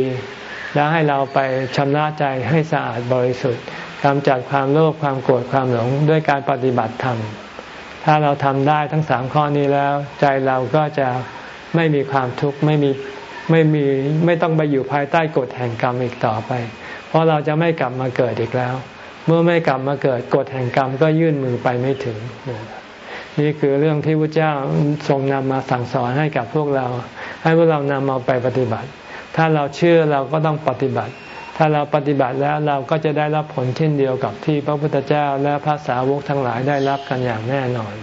แล้วให้เราไปชำระใจให้สะอาดบริสุทธิ์กำจัดความโลภความโกรธความหลงด้วยการปฏิบัติธรรม ถ้าเราทำได้ทั้งสามข้อนี้แล้ว ใจเราก็จะไม่มีความทุกข์ไม่มีไม่มีไม่ต้องไปอยู่ภายใต้กฎแห่งกรรมอีกต่อไป เพราะเราจะไม่กลับมาเกิดอีกแล้ว เมื่อไม่กลับมาเกิดกฎแห่งกรรมก็ยื่นมือไปไม่ถึง นี่คือเรื่องที่พระเจ้าทรงนำมาสั่งสอนให้กับพวกเรา ให้พวกเรานำเอาไปปฏิบัติ ถ้าเราเชื่อเราก็ต้องปฏิบัติ ถ้าเราปฏิบัติแล้วเราก็จะได้รับผลเช่นเดียวกับที่พระพุทธเจ้าและพระสาวกทั้งหลายได้รับกันอย่างแน่นอน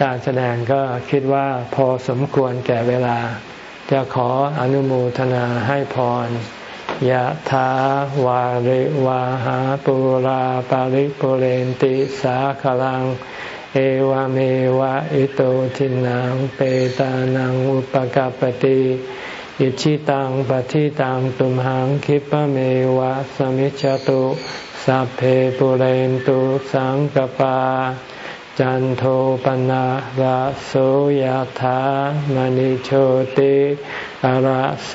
การแสดงก็คิดว่าพอสมควรแก่เวลา จะขออนุโมทนาให้พรยะถาวาริวาหาปุราปาริปุเรนติสาขลัง เอวเมวะอิโตทินังเปตานังอุปกาปติ อิชิตังปฏิตังตุมหังคิปะเมวะสมิจจตุสัพเพปุเรนตุสังกปา จันโทปนะระโสยธามณิโชติระโส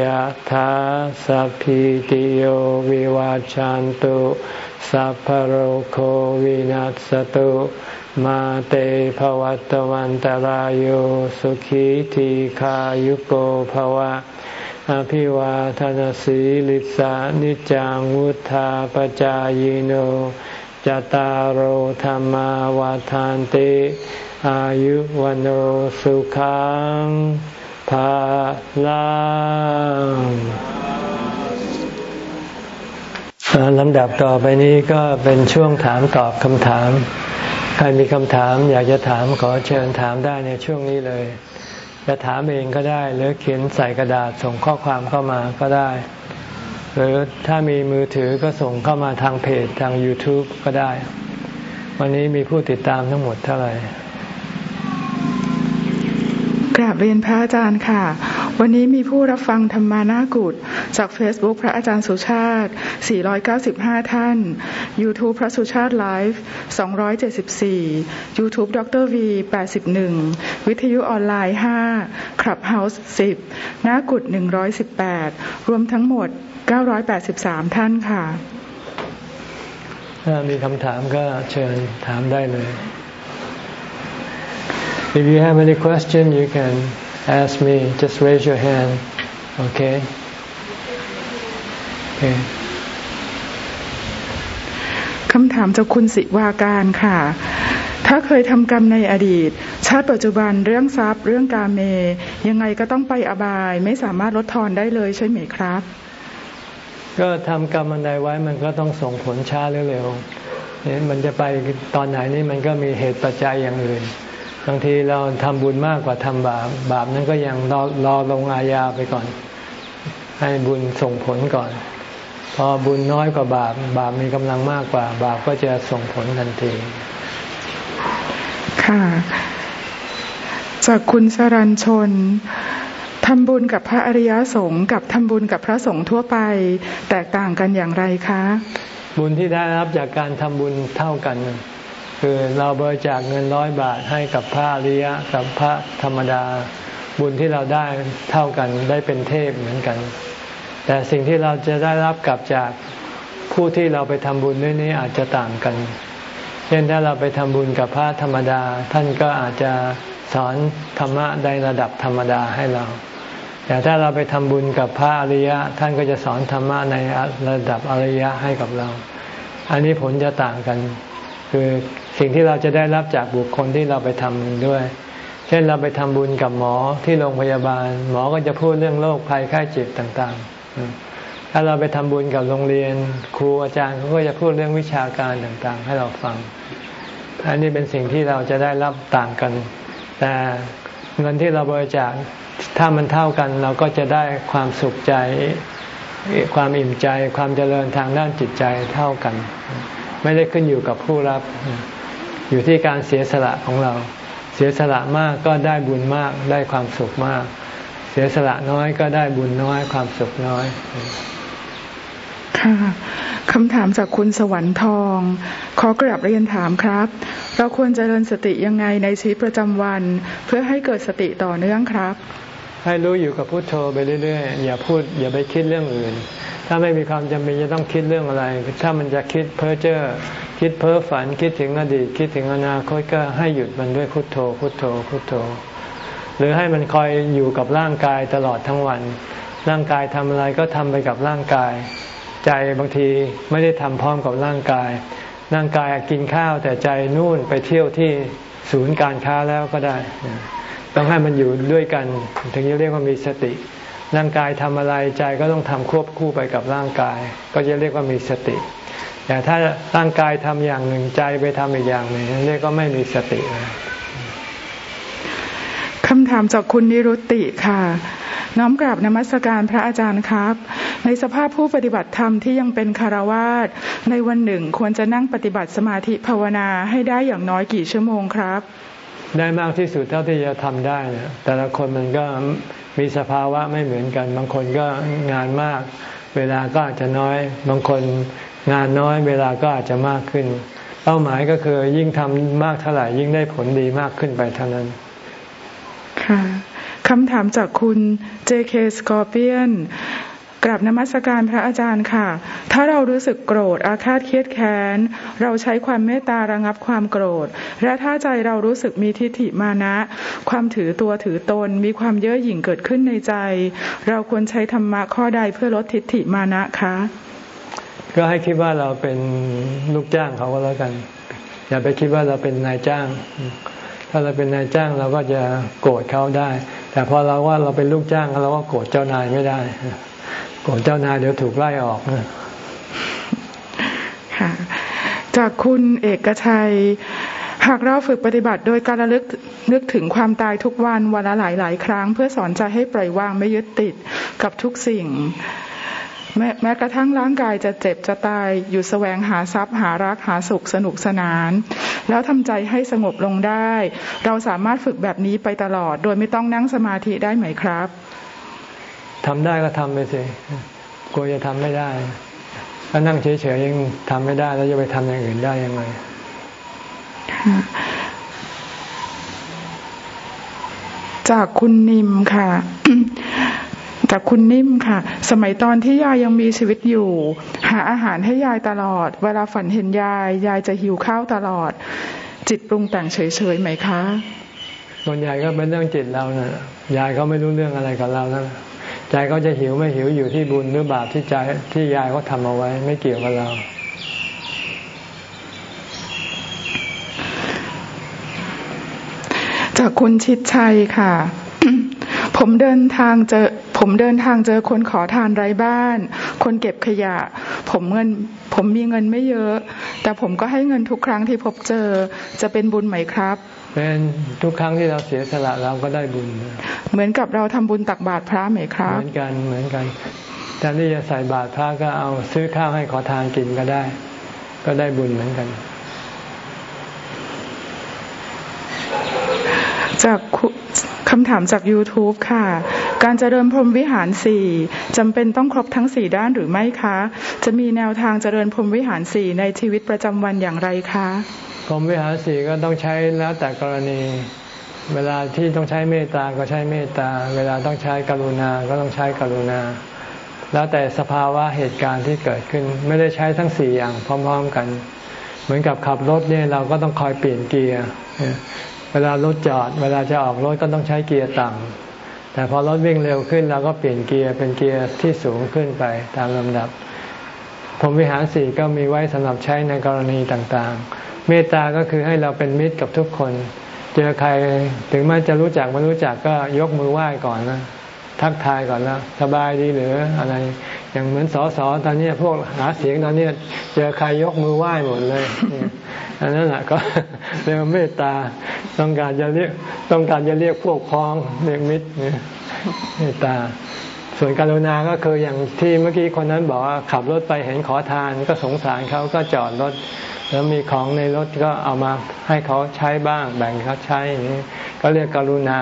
ยธาสัพพิติโยวิวาจันตุสัพพโรโควินัสตุ มาเตภวัตวันตารโยสุขีทีขายุโกภวะ อภิวาทานสีลิสานิจังวุธาปจายโนจตารโหธรรมวาทานติอายุวันโอสุขังภาลังลำดับต่อไปนี้ก็เป็นช่วงถามตอบคำถาม ใครมีคำถามอยากจะถามขอเชิญถามได้ในช่วงนี้เลย จะถามเองก็ได้ หรือเขียนใส่กระดาษส่งข้อความเข้ามาก็ได้ หรือถ้ามีมือถือก็ส่งเข้ามาทางเพจทาง YouTube ก็ได้ วันนี้มีผู้ติดตามทั้งหมดเท่าไหร่ กราบเรียนพระอาจารย์ค่ะ วันนี้มีผู้รับฟังธรรมานากุฏจาก Facebook พระอาจารย์สุชาติ 495 ท่าน YouTube พระสุชาติไลฟ์274 YouTube ดร V 81 วิทยุออนไลน์ 5 Clubhouse 10 นากุฏ118 รวมทั้งหมด 983 ท่านค่ะ ถ้ามีคำถามก็เชิญถามได้เลย If you have any question, you can ask me. Just raise your hand. Okay. Okay. คำถามจากคุณสิวาการค่ะ ถ้าเคยทำกรรมในอดีต ชาติปัจจุบันเรื่องทรัพย์ เรื่องกาเม ยังไงก็ต้องไปอบาย ไม่สามารถลดทอนได้เลยใช่ไหมครับ ก็ทำกรรมอันใดไว้มันก็ต้องส่งผลช้าหรือเร็ว มันจะไปตอนไหนนี่มันก็มีเหตุปัจจัยอย่างอื่น บางทีเราทำบุญมากกว่าทำบาปบาปนั้นก็ยังรอรอลงอาญาไปก่อน ให้บุญส่งผลก่อน พอบุญน้อยกว่าบาป บาปมีกำลังมากกว่า บาปก็จะส่งผลทันที ค่ะ จากคุณสรัญชนทำบุญกับพระอริยสงฆ์กับทำบุญกับพระสงฆ์ทั่วไป แตกต่างกันอย่างไรคะ บุญที่ได้รับจากการทำบุญเท่ากัน คือเราบริจาคเงินร้อยบาทให้กับพระอริยะกับพระธรรมดา บุญที่เราได้เท่ากันได้เป็นเทพเหมือนกัน แต่สิ่งที่เราจะได้รับกลับจากผู้ที่เราไปทำบุญด้วยนี้อาจจะต่างกัน เช่นถ้าเราไปทำบุญกับพระธรรมดา ท่านก็อาจจะสอนธรรมะในระดับธรรมดาให้เรา แต่ถ้าเราไปทำบุญกับพระอริยะ ท่านก็จะสอนธรรมะในระดับอริยะให้กับเรา อันนี้ผลจะต่างกัน คือ สิ่งที่เราจะได้รับจากบุคคลที่เราไปทำด้วย เช่นเราไปทำบุญกับหมอที่โรงพยาบาล หมอก็จะพูดเรื่องโรคภัยไข้เจ็บต่างๆ ถ้าเราไปทำบุญกับโรงเรียน ครูอาจารย์เขาก็จะพูดเรื่องวิชาการต่างๆ ให้เราฟัง อันนี้เป็นสิ่งที่เราจะได้รับต่างกัน แต่เงินที่เราบริจาคถ้ามันเท่ากันเราก็จะได้ความสุขใจ ความอิ่มใจ ความเจริญทางด้านจิตใจเท่ากัน ไม่ได้ขึ้นอยู่กับผู้รับ อยู่ที่การเสียสละของเรา เสียสละมากก็ได้บุญมากได้ความสุขมาก เสียสละน้อยก็ได้บุญน้อยความสุขน้อยค่ะคำถามจากคุณสวรรค์ทอง ขอกราบเรียนถามครับ เราควรเจริญสติยังไงในชีวิตประจำวัน เพื่อให้เกิดสติต่อเนื่องครับ ให้รู้อยู่กับพุโทโธไปเรื่อยๆ อย่าพูดอย่าไปคิดเรื่องอื่น ถ้าไม่มีความจำเป็นจะต้องคิดเรื่องอะไร ถ้ามันจะคิดเพ้อเจ้อคิดเพ้อฝันคิดถึงอดีตคิดถึงอนาคตก็ให้หยุดมันด้วยพุโทโธ พุโทโธ พุโทโธ หรือให้มันคอยอยู่กับร่างกายตลอดทั้งวัน ร่างกายทำอะไรก็ทำไปกับร่างกาย ใจบางทีไม่ได้ทำพร้อมกับร่างกาย ร่างกายกินข้าวแต่ใจนู่นไปเที่ยวที่ศูนย์การค้าแล้วก็ได้ ต้องให้มันอยู่ด้วยกัน ถึงจะเรียกว่ามีสติ ร่างกายทำอะไรใจก็ต้องทำควบคู่ไปกับร่างกาย ก็จะเรียกว่ามีสติ แต่ถ้าร่างกายทำอย่างหนึ่งใจไปทำอีกอย่างหนึ่งเรียกก็ไม่มีสติคำถามจากคุณนิรุตติค่ะ น้อมกราบนมัสการพระอาจารย์ครับ ในสภาพผู้ปฏิบัติธรรมที่ยังเป็นคารวาสในวันหนึ่งควรจะนั่งปฏิบัติสมาธิภาวนาให้ได้อย่างน้อยกี่ชั่วโมงครับ ได้มากที่สุดเท่าที่จะทำได้นะแต่ละคนมันก็ มีสภาวะไม่เหมือนกัน บางคนก็งานมาก เวลาก็อาจจะน้อย บางคนงานน้อยเวลาก็อาจจะมากขึ้น เป้าหมายก็คือยิ่งทำมากเท่าไหร่ยิ่งได้ผลดีมากขึ้นไปเท่านั้น ค่ะคำถามจากคุณ JK Scorpion กราบนมัสการพระอาจารย์ค่ะ ถ้าเรารู้สึกโกรธอาฆาตเคียดแค้น เราใช้ความเมตตาระงับความโกรธ และถ้าใจเรารู้สึกมีทิฏฐิมานะ ความถือตัวถือตน มีความเย่อหยิ่งเกิดขึ้นในใจ เราควรใช้ธรรมะข้อใดเพื่อลดทิฏฐิมานะคะก็ให้คิดว่าเราเป็นลูกจ้างเขาก็แล้วกัน อย่าไปคิดว่าเราเป็นนายจ้าง ถ้าเราเป็นนายจ้างเราก็จะโกรธเขาได้ แต่พอเราว่าเราเป็นลูกจ้างเราก็โกรธเจ้านายไม่ได้ โกรธเจ้านายเดี๋ยวถูกไล่ออกนะค่ะจากคุณเอกชัย หากเราฝึกปฏิบัติโดยการระลึกนึกถึงความตายทุกวันวันละหลายหลายครั้ง เพื่อสอนใจให้ปล่อยวางไม่ยึดติดกับทุกสิ่ง แม้แม้กระทั่งร่างกายจะเจ็บจะตายอยู่แสวงหาทรัพย์ หารักหาสุขสนุกสนาน แล้วทำใจให้สงบลงได้ เราสามารถฝึกแบบนี้ไปตลอด โดยไม่ต้องนั่งสมาธิได้ไหมครับ ทำได้ก็ทำไปสิกลัวจะทำไม่ได้ถ้านั่งเฉยๆยังทำไม่ได้ แล้วจะไปทำอย่างอื่นได้ยังไงจากคุณนิมค่ะ จากคุณนิ่มค่ะ สมัยตอนที่ยายยังมีชีวิตอยู่ หาอาหารให้ยายตลอด เวลาฝันเห็นยาย ยายจะหิวข้าวตลอด จิตปรุงแต่งเฉยๆไหมคะส่วนใหญ่ก็เป็นเรื่องจิตเรานะ่ะยายเขาไม่รู้เรื่องอะไรกับเราแล้วใจ เขาจะหิวไม่หิวอยู่ที่บุญหรือบาปที่ใจที่ยายเขาทำเอาไว้ ไม่เกี่ยวกับเรา จากคุณชิดชัยค่ะ ผมเดินทางเจอผมเดินทางเจอคนขอทานไร้บ้าน คนเก็บขยะ ผมเงิน ผมมีเงินไม่เยอะ แต่ผมก็ให้เงินทุกครั้งที่พบเจอ จะเป็นบุญไหมครับ เป็นทุกครั้งที่เราเสียสละเราก็ได้บุญ เหมือนกับเราทำบุญตักบาตรพระไหมครับ เหมือนกันเหมือนกันแทนที่จะใส่บาตรพระก็เอาซื้อข้าวให้ขอทานกินก็ได้ ก็ได้บุญเหมือนกัน จากคำถามจาก YouTube ค่ะ การเจริญพรหมวิหารสี่จำเป็นต้องครบทั้งสี่ด้านหรือไม่คะ จะมีแนวทางเจริญพรหมวิหารสี่ในชีวิตประจำวันอย่างไรคะพรหมวิหารสี่ก็ต้องใช้แล้วแต่กรณี เวลาที่ต้องใช้เมตตาก็ใช้เมตตา เวลาต้องใช้กรุณา ก็ต้องใช้กรุณา แล้วแต่สภาวะเหตุการณ์ที่เกิดขึ้นไม่ได้ใช้ทั้งสี่อย่างพร้อม ๆ กัน เหมือนกับขับรถเนี่ยเราก็ต้องคอยเปลี่ยนเกียร์เวลารถจอด เวลาจะออกรถก็ต้องใช้เกียร์ต่ำ แต่พอรถวิ่งเร็วขึ้นเราก็เปลี่ยนเกียร์เป็นเกียร์ที่สูงขึ้นไปตามลำดับพรมวิหารสี่ก็มีไว้สำหรับใช้ในกรณีต่างๆ เมตตาก็คือให้เราเป็นมิตรกับทุกคน เจอใครถึงแม้จะรู้จักไม่รู้จักก็ยกมือไหว้ก่อนนะ ทักทายก่อนแล้วสบายดีหรืออะไร อย่างเหมือนสอสอตอนนี้พวกหาเสียงตอนนี้เจอใครยกมือไหว้หมดเลยอันนั้นแหละก็เรียกเมตตาต้องการจะเรียกต้องการจะเรียกพวกพ้องเรียกมิตรเมตตา ส่วนกรุณาก็คืออย่างที่เมื่อกี้คนนั้นบอกว่าขับรถไปเห็นขอทานก็สงสารเขาก็จอดรถแล้วมีของในรถก็เอามาให้เขาใช้บ้าง แบ่งเขาใช้อย่างนี้ก็เรียกกรุณา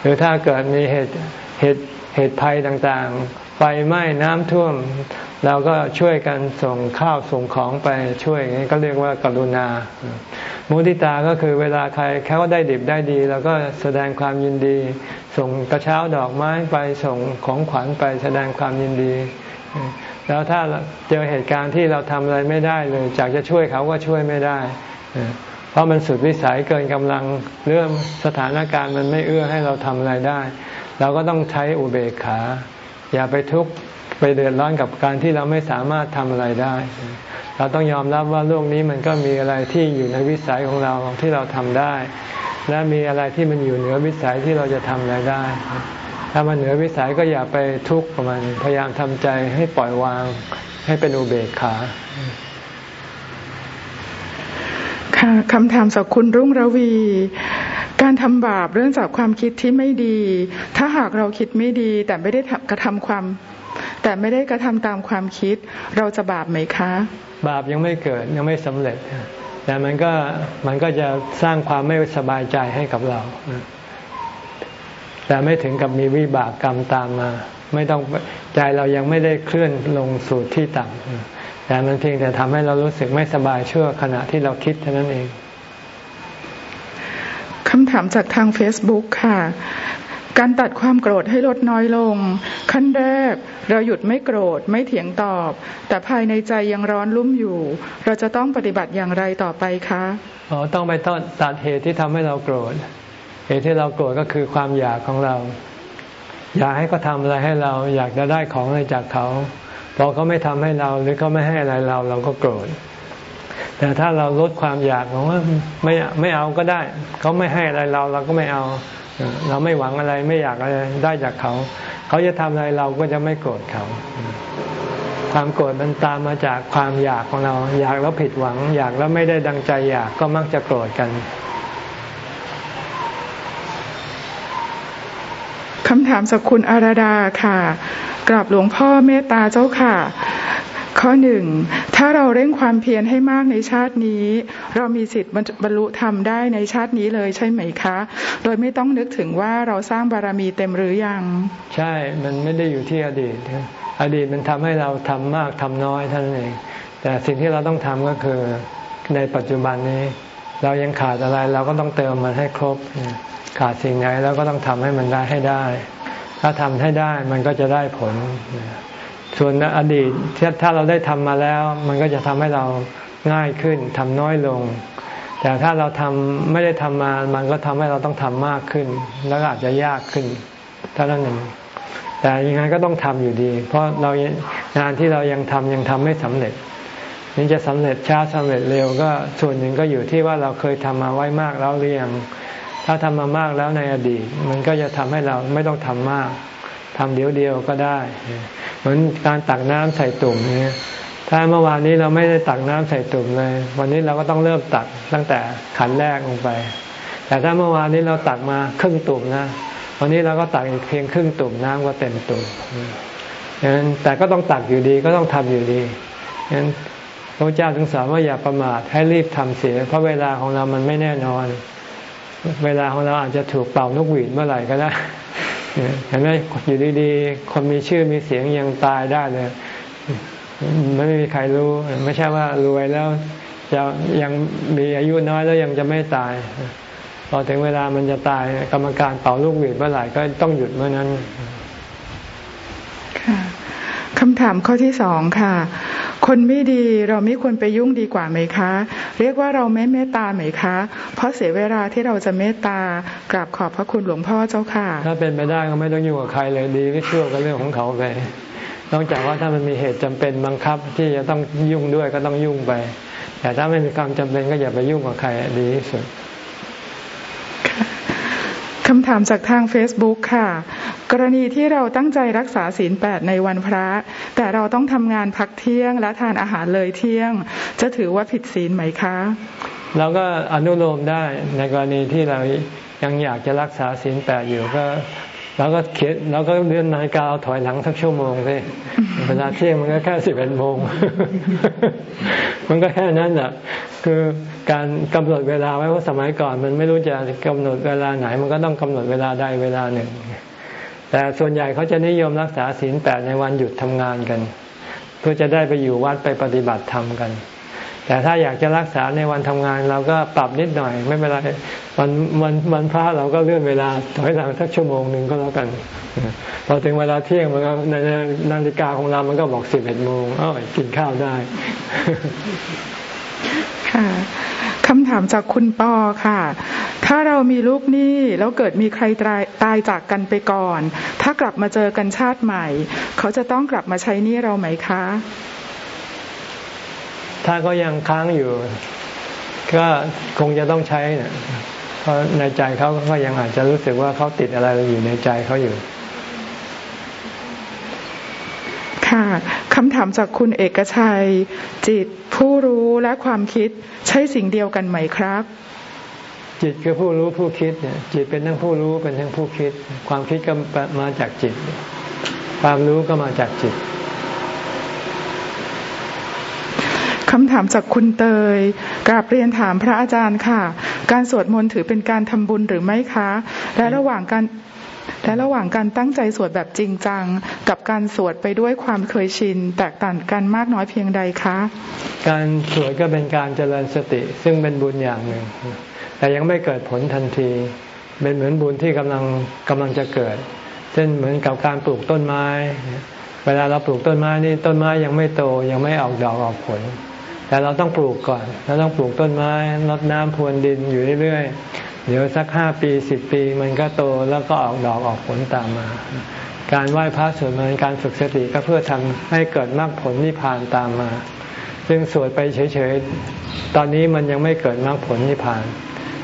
หรือถ้าเกิดมีเหตุ เหตุเหตุภัยต่างๆ ไฟไหม้น้ำท่วม เราก็ช่วยกันส่งข้าวส่งของไปช่วยนี้ก็เรียกว่ากรุณา มุทิตาก็คือเวลาใครเขาได้ดิบได้ดีเราก็แสดงความยินดี ส่งกระเช้าดอกไม้ไปส่งของขวัญไปแสดงความยินดี แล้วถ้าเจอเหตุการณ์ที่เราทำอะไรไม่ได้เลยจากจะช่วยเขาก็ช่วยไม่ได้เพราะมันสุดวิสัยเกินกำลังเรื่องสถานการณ์มันไม่เอื้อให้เราทำอะไรได้ เราก็ต้องใช้อุเบกขา อย่าไปทุกข์ไปเดือดร้อนกับการที่เราไม่สามารถทำอะไรได้ เราต้องยอมรับว่าโลกนี้มันก็มีอะไรที่อยู่ในวิสัยของเราที่เราทำได้ และมีอะไรที่มันอยู่เหนือวิสัยที่เราจะทำอะไรได้ ถ้ามันเหนือวิสัยก็อย่าไปทุกข์กับมันพยายามทำใจให้ปล่อยวางให้เป็นอุเบกขาค่ะคำถามจากคุณรุ่งระวี การทำบาปเรื่องจากความคิดที่ไม่ดี ถ้าหากเราคิดไม่ดีแต่ไม่ได้กระทำความ แต่ไม่ได้กระทำตามความคิด เราจะบาปไหมคะ บาปยังไม่เกิดยังไม่สำเร็จ แต่มันก็มันก็จะสร้างความไม่สบายใจให้กับเรา แต่ไม่ถึงกับมีวิบากกรรมตามมา ไม่ต้องใจเรายังไม่ได้เคลื่อนลงสู่ที่ต่ำแต่มันเพียงแต่ทำให้เรารู้สึกไม่สบายชั่วขณะที่เราคิดเท่านั้นเอง ถามจากทาง Facebook ค่ะ การตัดความโกรธให้ลดน้อยลง ขั้นแรก เราหยุดไม่โกรธไม่เถียงตอบ แต่ภายในใจยังร้อนรุ่มอยู่ เราจะต้องปฏิบัติอย่างไรต่อไปคะอ๋อต้องไปต้นตัดเหตุที่ทำให้เราโกรธ เหตุที่เราโกรธก็คือความอยากของเรา อยากให้เขาทาอะไรให้เราอยากจะได้ของอะไรจากเขาพอเขาไม่ทำให้เราหรือเขาไม่ให้อะไรเราเราก็โกรธ แต่ถ้าเราลดความอยากของว่าไม่ไม่เอาก็ได้ เขาไม่ให้อะไรเราเราก็ไม่เอา เราไม่หวังอะไรไม่อยากอะไรได้จากเขา เขาจะทำอะไรเราก็จะไม่โกรธเขา ความโกรธมันตามมาจากความอยากของเรา อยากแล้วผิดหวัง อยากแล้วไม่ได้ดังใจอยากก็มักจะโกรธกันคำถามสักคุณอาราดาค่ะกราบหลวงพ่อเมตตาเจ้าค่ะ ข้อหนึ่งถ้าเราเร่งความเพียรให้มากในชาตินี้ เรามีสิทธิ์บรรลุธรรมได้ในชาตินี้เลยใช่ไหมคะ โดยไม่ต้องนึกถึงว่าเราสร้างบารมีเต็มหรือยัง ใช่มันไม่ได้อยู่ที่อดีต อดีตมันทำให้เราทำมากทำน้อยเท่านั้นเอง แต่สิ่งที่เราต้องทำก็คือในปัจจุบันนี้ เรายังขาดอะไรเราก็ต้องเติมมันให้ครบ ขาดสิ่งไหนเราก็ต้องทำให้มันได้ให้ได้ ถ้าทำให้ได้มันก็จะได้ผล ส่วนอดีตถ้าเราได้ทำมาแล้ว มันก็จะทำให้เราง่ายขึ้นทำน้อยลง แต่ถ้าเราทำไม่ได้ทำมา มันก็ทำให้เราต้องทำมากขึ้น แล้วอาจจะยากขึ้นเท่านั้นเองแต่ยังไงก็ต้องทำอยู่ดี เพราะเรางานที่เรายังทำยังทำไม่สำเร็จนี่จะสำเร็จช้าสำเร็จเร็วก็ส่วนหนึ่งก็อยู่ที่ว่าเราเคยทำมาไว้มากแล้วหรือยังถ้าทำมามากแล้วในอดีต มันก็จะทำให้เราไม่ต้องทำมากทำเดียวเดียวก็ได้ เหมือนการตักน้ำใส่ตุ่มเนี่ยถ้าเมื่อวานนี้เราไม่ได้ตักน้ำใส่ตุ่มเลย วันนี้เราก็ต้องเริ่มตักตั้งแต่ขันแรกลงไป แต่ถ้าเมื่อวานนี้เราตักมาครึ่งตุ่มนะวันนี้เราก็ตักอีกเพียงครึ่งตุ่มน้ำก็เต็มตุ่มนั้นแต่ก็ต้องตักอยู่ดีก็ต้องทำอยู่ดีนั้นพระเจ้าถึงสอนว่าอย่าประมาทให้รีบทำเสีย เพราะเวลาของเรามันไม่แน่นอน เวลาของเราอาจจะถูกเป่านกหวีดเมื่อไหร่ก็ได้ เห็นไหมอยู่ดีๆ คนมีชื่อมีเสียงยังตายได้เลยไม่มีใครรู้ ไม่ใช่ว่ารวยแล้วจะยังมีอายุน้อยแล้วยังจะไม่ตายพอถึงเวลามันจะตายกรรมการเป่าลูกหวีดเมื่อไหร่ก็ต้องหยุดเมื่อนั้น ค่ะคำถามข้อที่สองค่ะ คนไม่ดีเราไม่ควรไปยุ่งดีกว่าไหมคะ เรียกว่าเราไม่เมตตาไหมคะ เพราะเสียเวลาที่เราจะเมตตากราบขอบพระคุณหลวงพ่อเจ้าค่ะ ถ้าเป็นไปได้ก็ไม่ต้องอยุ่กับใครเลยดีไม่ชั่วก็เรื่องของเขาไปนอกจากว่าถ้ามันมีเหตุจำเป็นบังคับที่จะต้องยุ่งด้วยก็ต้องยุ่งไปแแต่ถ้าไม่มีความจำเป็นก็อย่าไปยุ่งกับใครดีที่สุด คำถามจากทาง Facebook ค่ะ กรณีที่เราตั้งใจรักษาศีลแปดในวันพระ แต่เราต้องทำงานพักเที่ยงและทานอาหารเลยเที่ยง จะถือว่าผิดศีลไหมคะเราก็อนุโลมได้ในกรณีที่เรายังอยากจะรักษาศีลแปดอยู่ก็เราก็เขียนเราก็เลื่อนนาฬิกาถอยหลังสักชั่วโมงสิเวลาเที่ยงมันก็แค่สิบเอ็ดโมง มันก็แค่นั้นแหละคือ การกำหนดเวลาไว้ว่าสมัยก่อน มันไม่รู้จะกำหนดเวลาไหน มันก็ต้องกำหนดเวลาใดเวลาหนึ่ง แต่ส่วนใหญ่เขาจะนิยมรักษาศีลแปดในวันหยุดทำงานกัน เพื่อจะได้ไปอยู่วัดไปปฏิบัติธรรมกัน แต่ถ้าอยากจะรักษาในวันทำงาน เราก็ปรับนิดหน่อย ไม่เป็นไรวันวันวันพระเราก็เลื่อนเวลาถอยหลังสักชั่วโมงหนึ่งก็แล้วกันพอถึงเวลาเที่ยงมันก็ในนาฬิกาของเรา มันก็บอกสิบเอ็ดโมงอ้อกินข้าวได้ค่ะ คำถามจากคุณปอค่ะ ถ้าเรามีลูกหนี้แล้วเกิดมีใครตายตายจากกันไปก่อน ถ้ากลับมาเจอกันชาติใหม่ เขาจะต้องกลับมาใช้หนี้เราไหมคะ ถ้าก็ยังค้างอยู่ ก็คงจะต้องใช้เนี่ยเพราะในใจเขาก็ยังอาจจะรู้สึกว่าเขาติดอะไรอยู่ในใจเขาอยู่ค่ะคำถามจากคุณเอกชัยจิต ผู้รู้และความคิดใช่สิ่งเดียวกันไหมครับ จิตคือผู้รู้ผู้คิดเนี่ยจิตเป็นทั้งผู้รู้เป็นทั้งผู้คิด ความคิดก็มาจากจิต ความรู้ก็มาจากจิตคำถามจากคุณเตยกราบเรียนถามพระอาจารย์ค่ะ การสวดมนต์ถือเป็นการทำบุญหรือไม่คะ และระหว่างการ และระหว่างการตั้งใจสวดแบบจริงจัง กับการสวดไปด้วยความเคยชิน แตกต่างกันมากน้อยเพียงใดคะ การสวดก็เป็นการเจริญสติซึ่งเป็นบุญอย่างหนึ่ง แต่ยังไม่เกิดผลทันที เป็นเหมือนบุญที่กำลังกำลังจะเกิด เช่นเหมือนกับการปลูกต้นไม้ เวลาเราปลูกต้นไม้นี่ต้นไม้ยังไม่โตยังไม่ออกดอกออกผลแต่เราต้องปลูกก่อน เราต้องปลูกต้นไม้รดน้ำพรวนดินอยู่เรื่อย เดี๋ยวสักห้าปีสิบปีมันก็โตแล้วก็ออกดอกออกผลตามมา การไหว้พระสวดมนต์การฝึกสติก็เพื่อทำให้เกิดมรรคผลนิพพานตามมา ซึ่งสวดไปเฉยๆ ตอนนี้มันยังไม่เกิดมรรคผลนิพพาน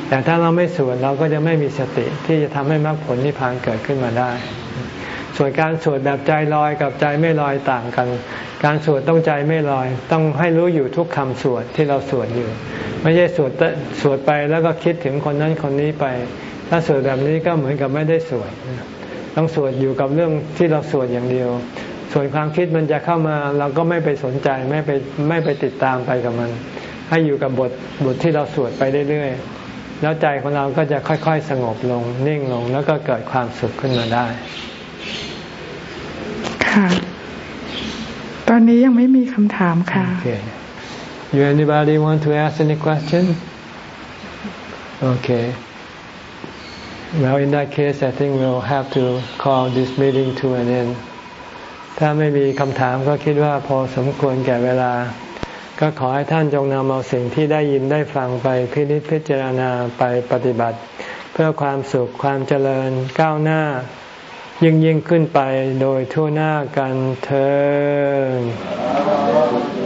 แต่ถ้าเราไม่สวดเราก็จะไม่มีสติที่จะทำให้มรรคผลนิพพานเกิดขึ้นมาได้ ส่วนการสวดแบบใจลอยกับใจไม่ลอยต่างกัน การสวดต้องใจไม่ลอย ต้องให้รู้อยู่ทุกคำสวดที่เราสวดอยู่ ไม่ใช่สวดสวดไปแล้วก็คิดถึงคนนั้นคนนี้ไป ถ้าสวดแบบนี้ก็เหมือนกับไม่ได้สวดต้องสวดอยู่กับเรื่องที่เราสวดอย่างเดียว ส่วนความคิดมันจะเข้ามาเราก็ไม่ไปสนใจไม่ไปไม่ไปติดตามไปกับมัน ให้อยู่กับบทบทที่เราสวดไปเรื่อยๆแล้วใจของเราก็จะค่อยๆสงบลงนิ่งลงแล้วก็เกิดความสุขขึ้นมาได้ ค่ะ ตอนนี้ยังไม่มีคำถามค่ะ Okay. You anybody want to ask any question? Okay. Well, in that case, I think we'll have to call this meeting to an end. ถ้าไม่มีคำถามก็คิดว่าพอสมควรแก่เวลา ก็ขอให้ท่านจงนำเอาสิ่งที่ได้ยินได้ฟังไปพินิจพิจารณาไปปฏิบัติ เพื่อความสุขความเจริญก้าวหน้า ยิ่งยิ่งขึ้นไปโดยทั่วหน้ากันเธอ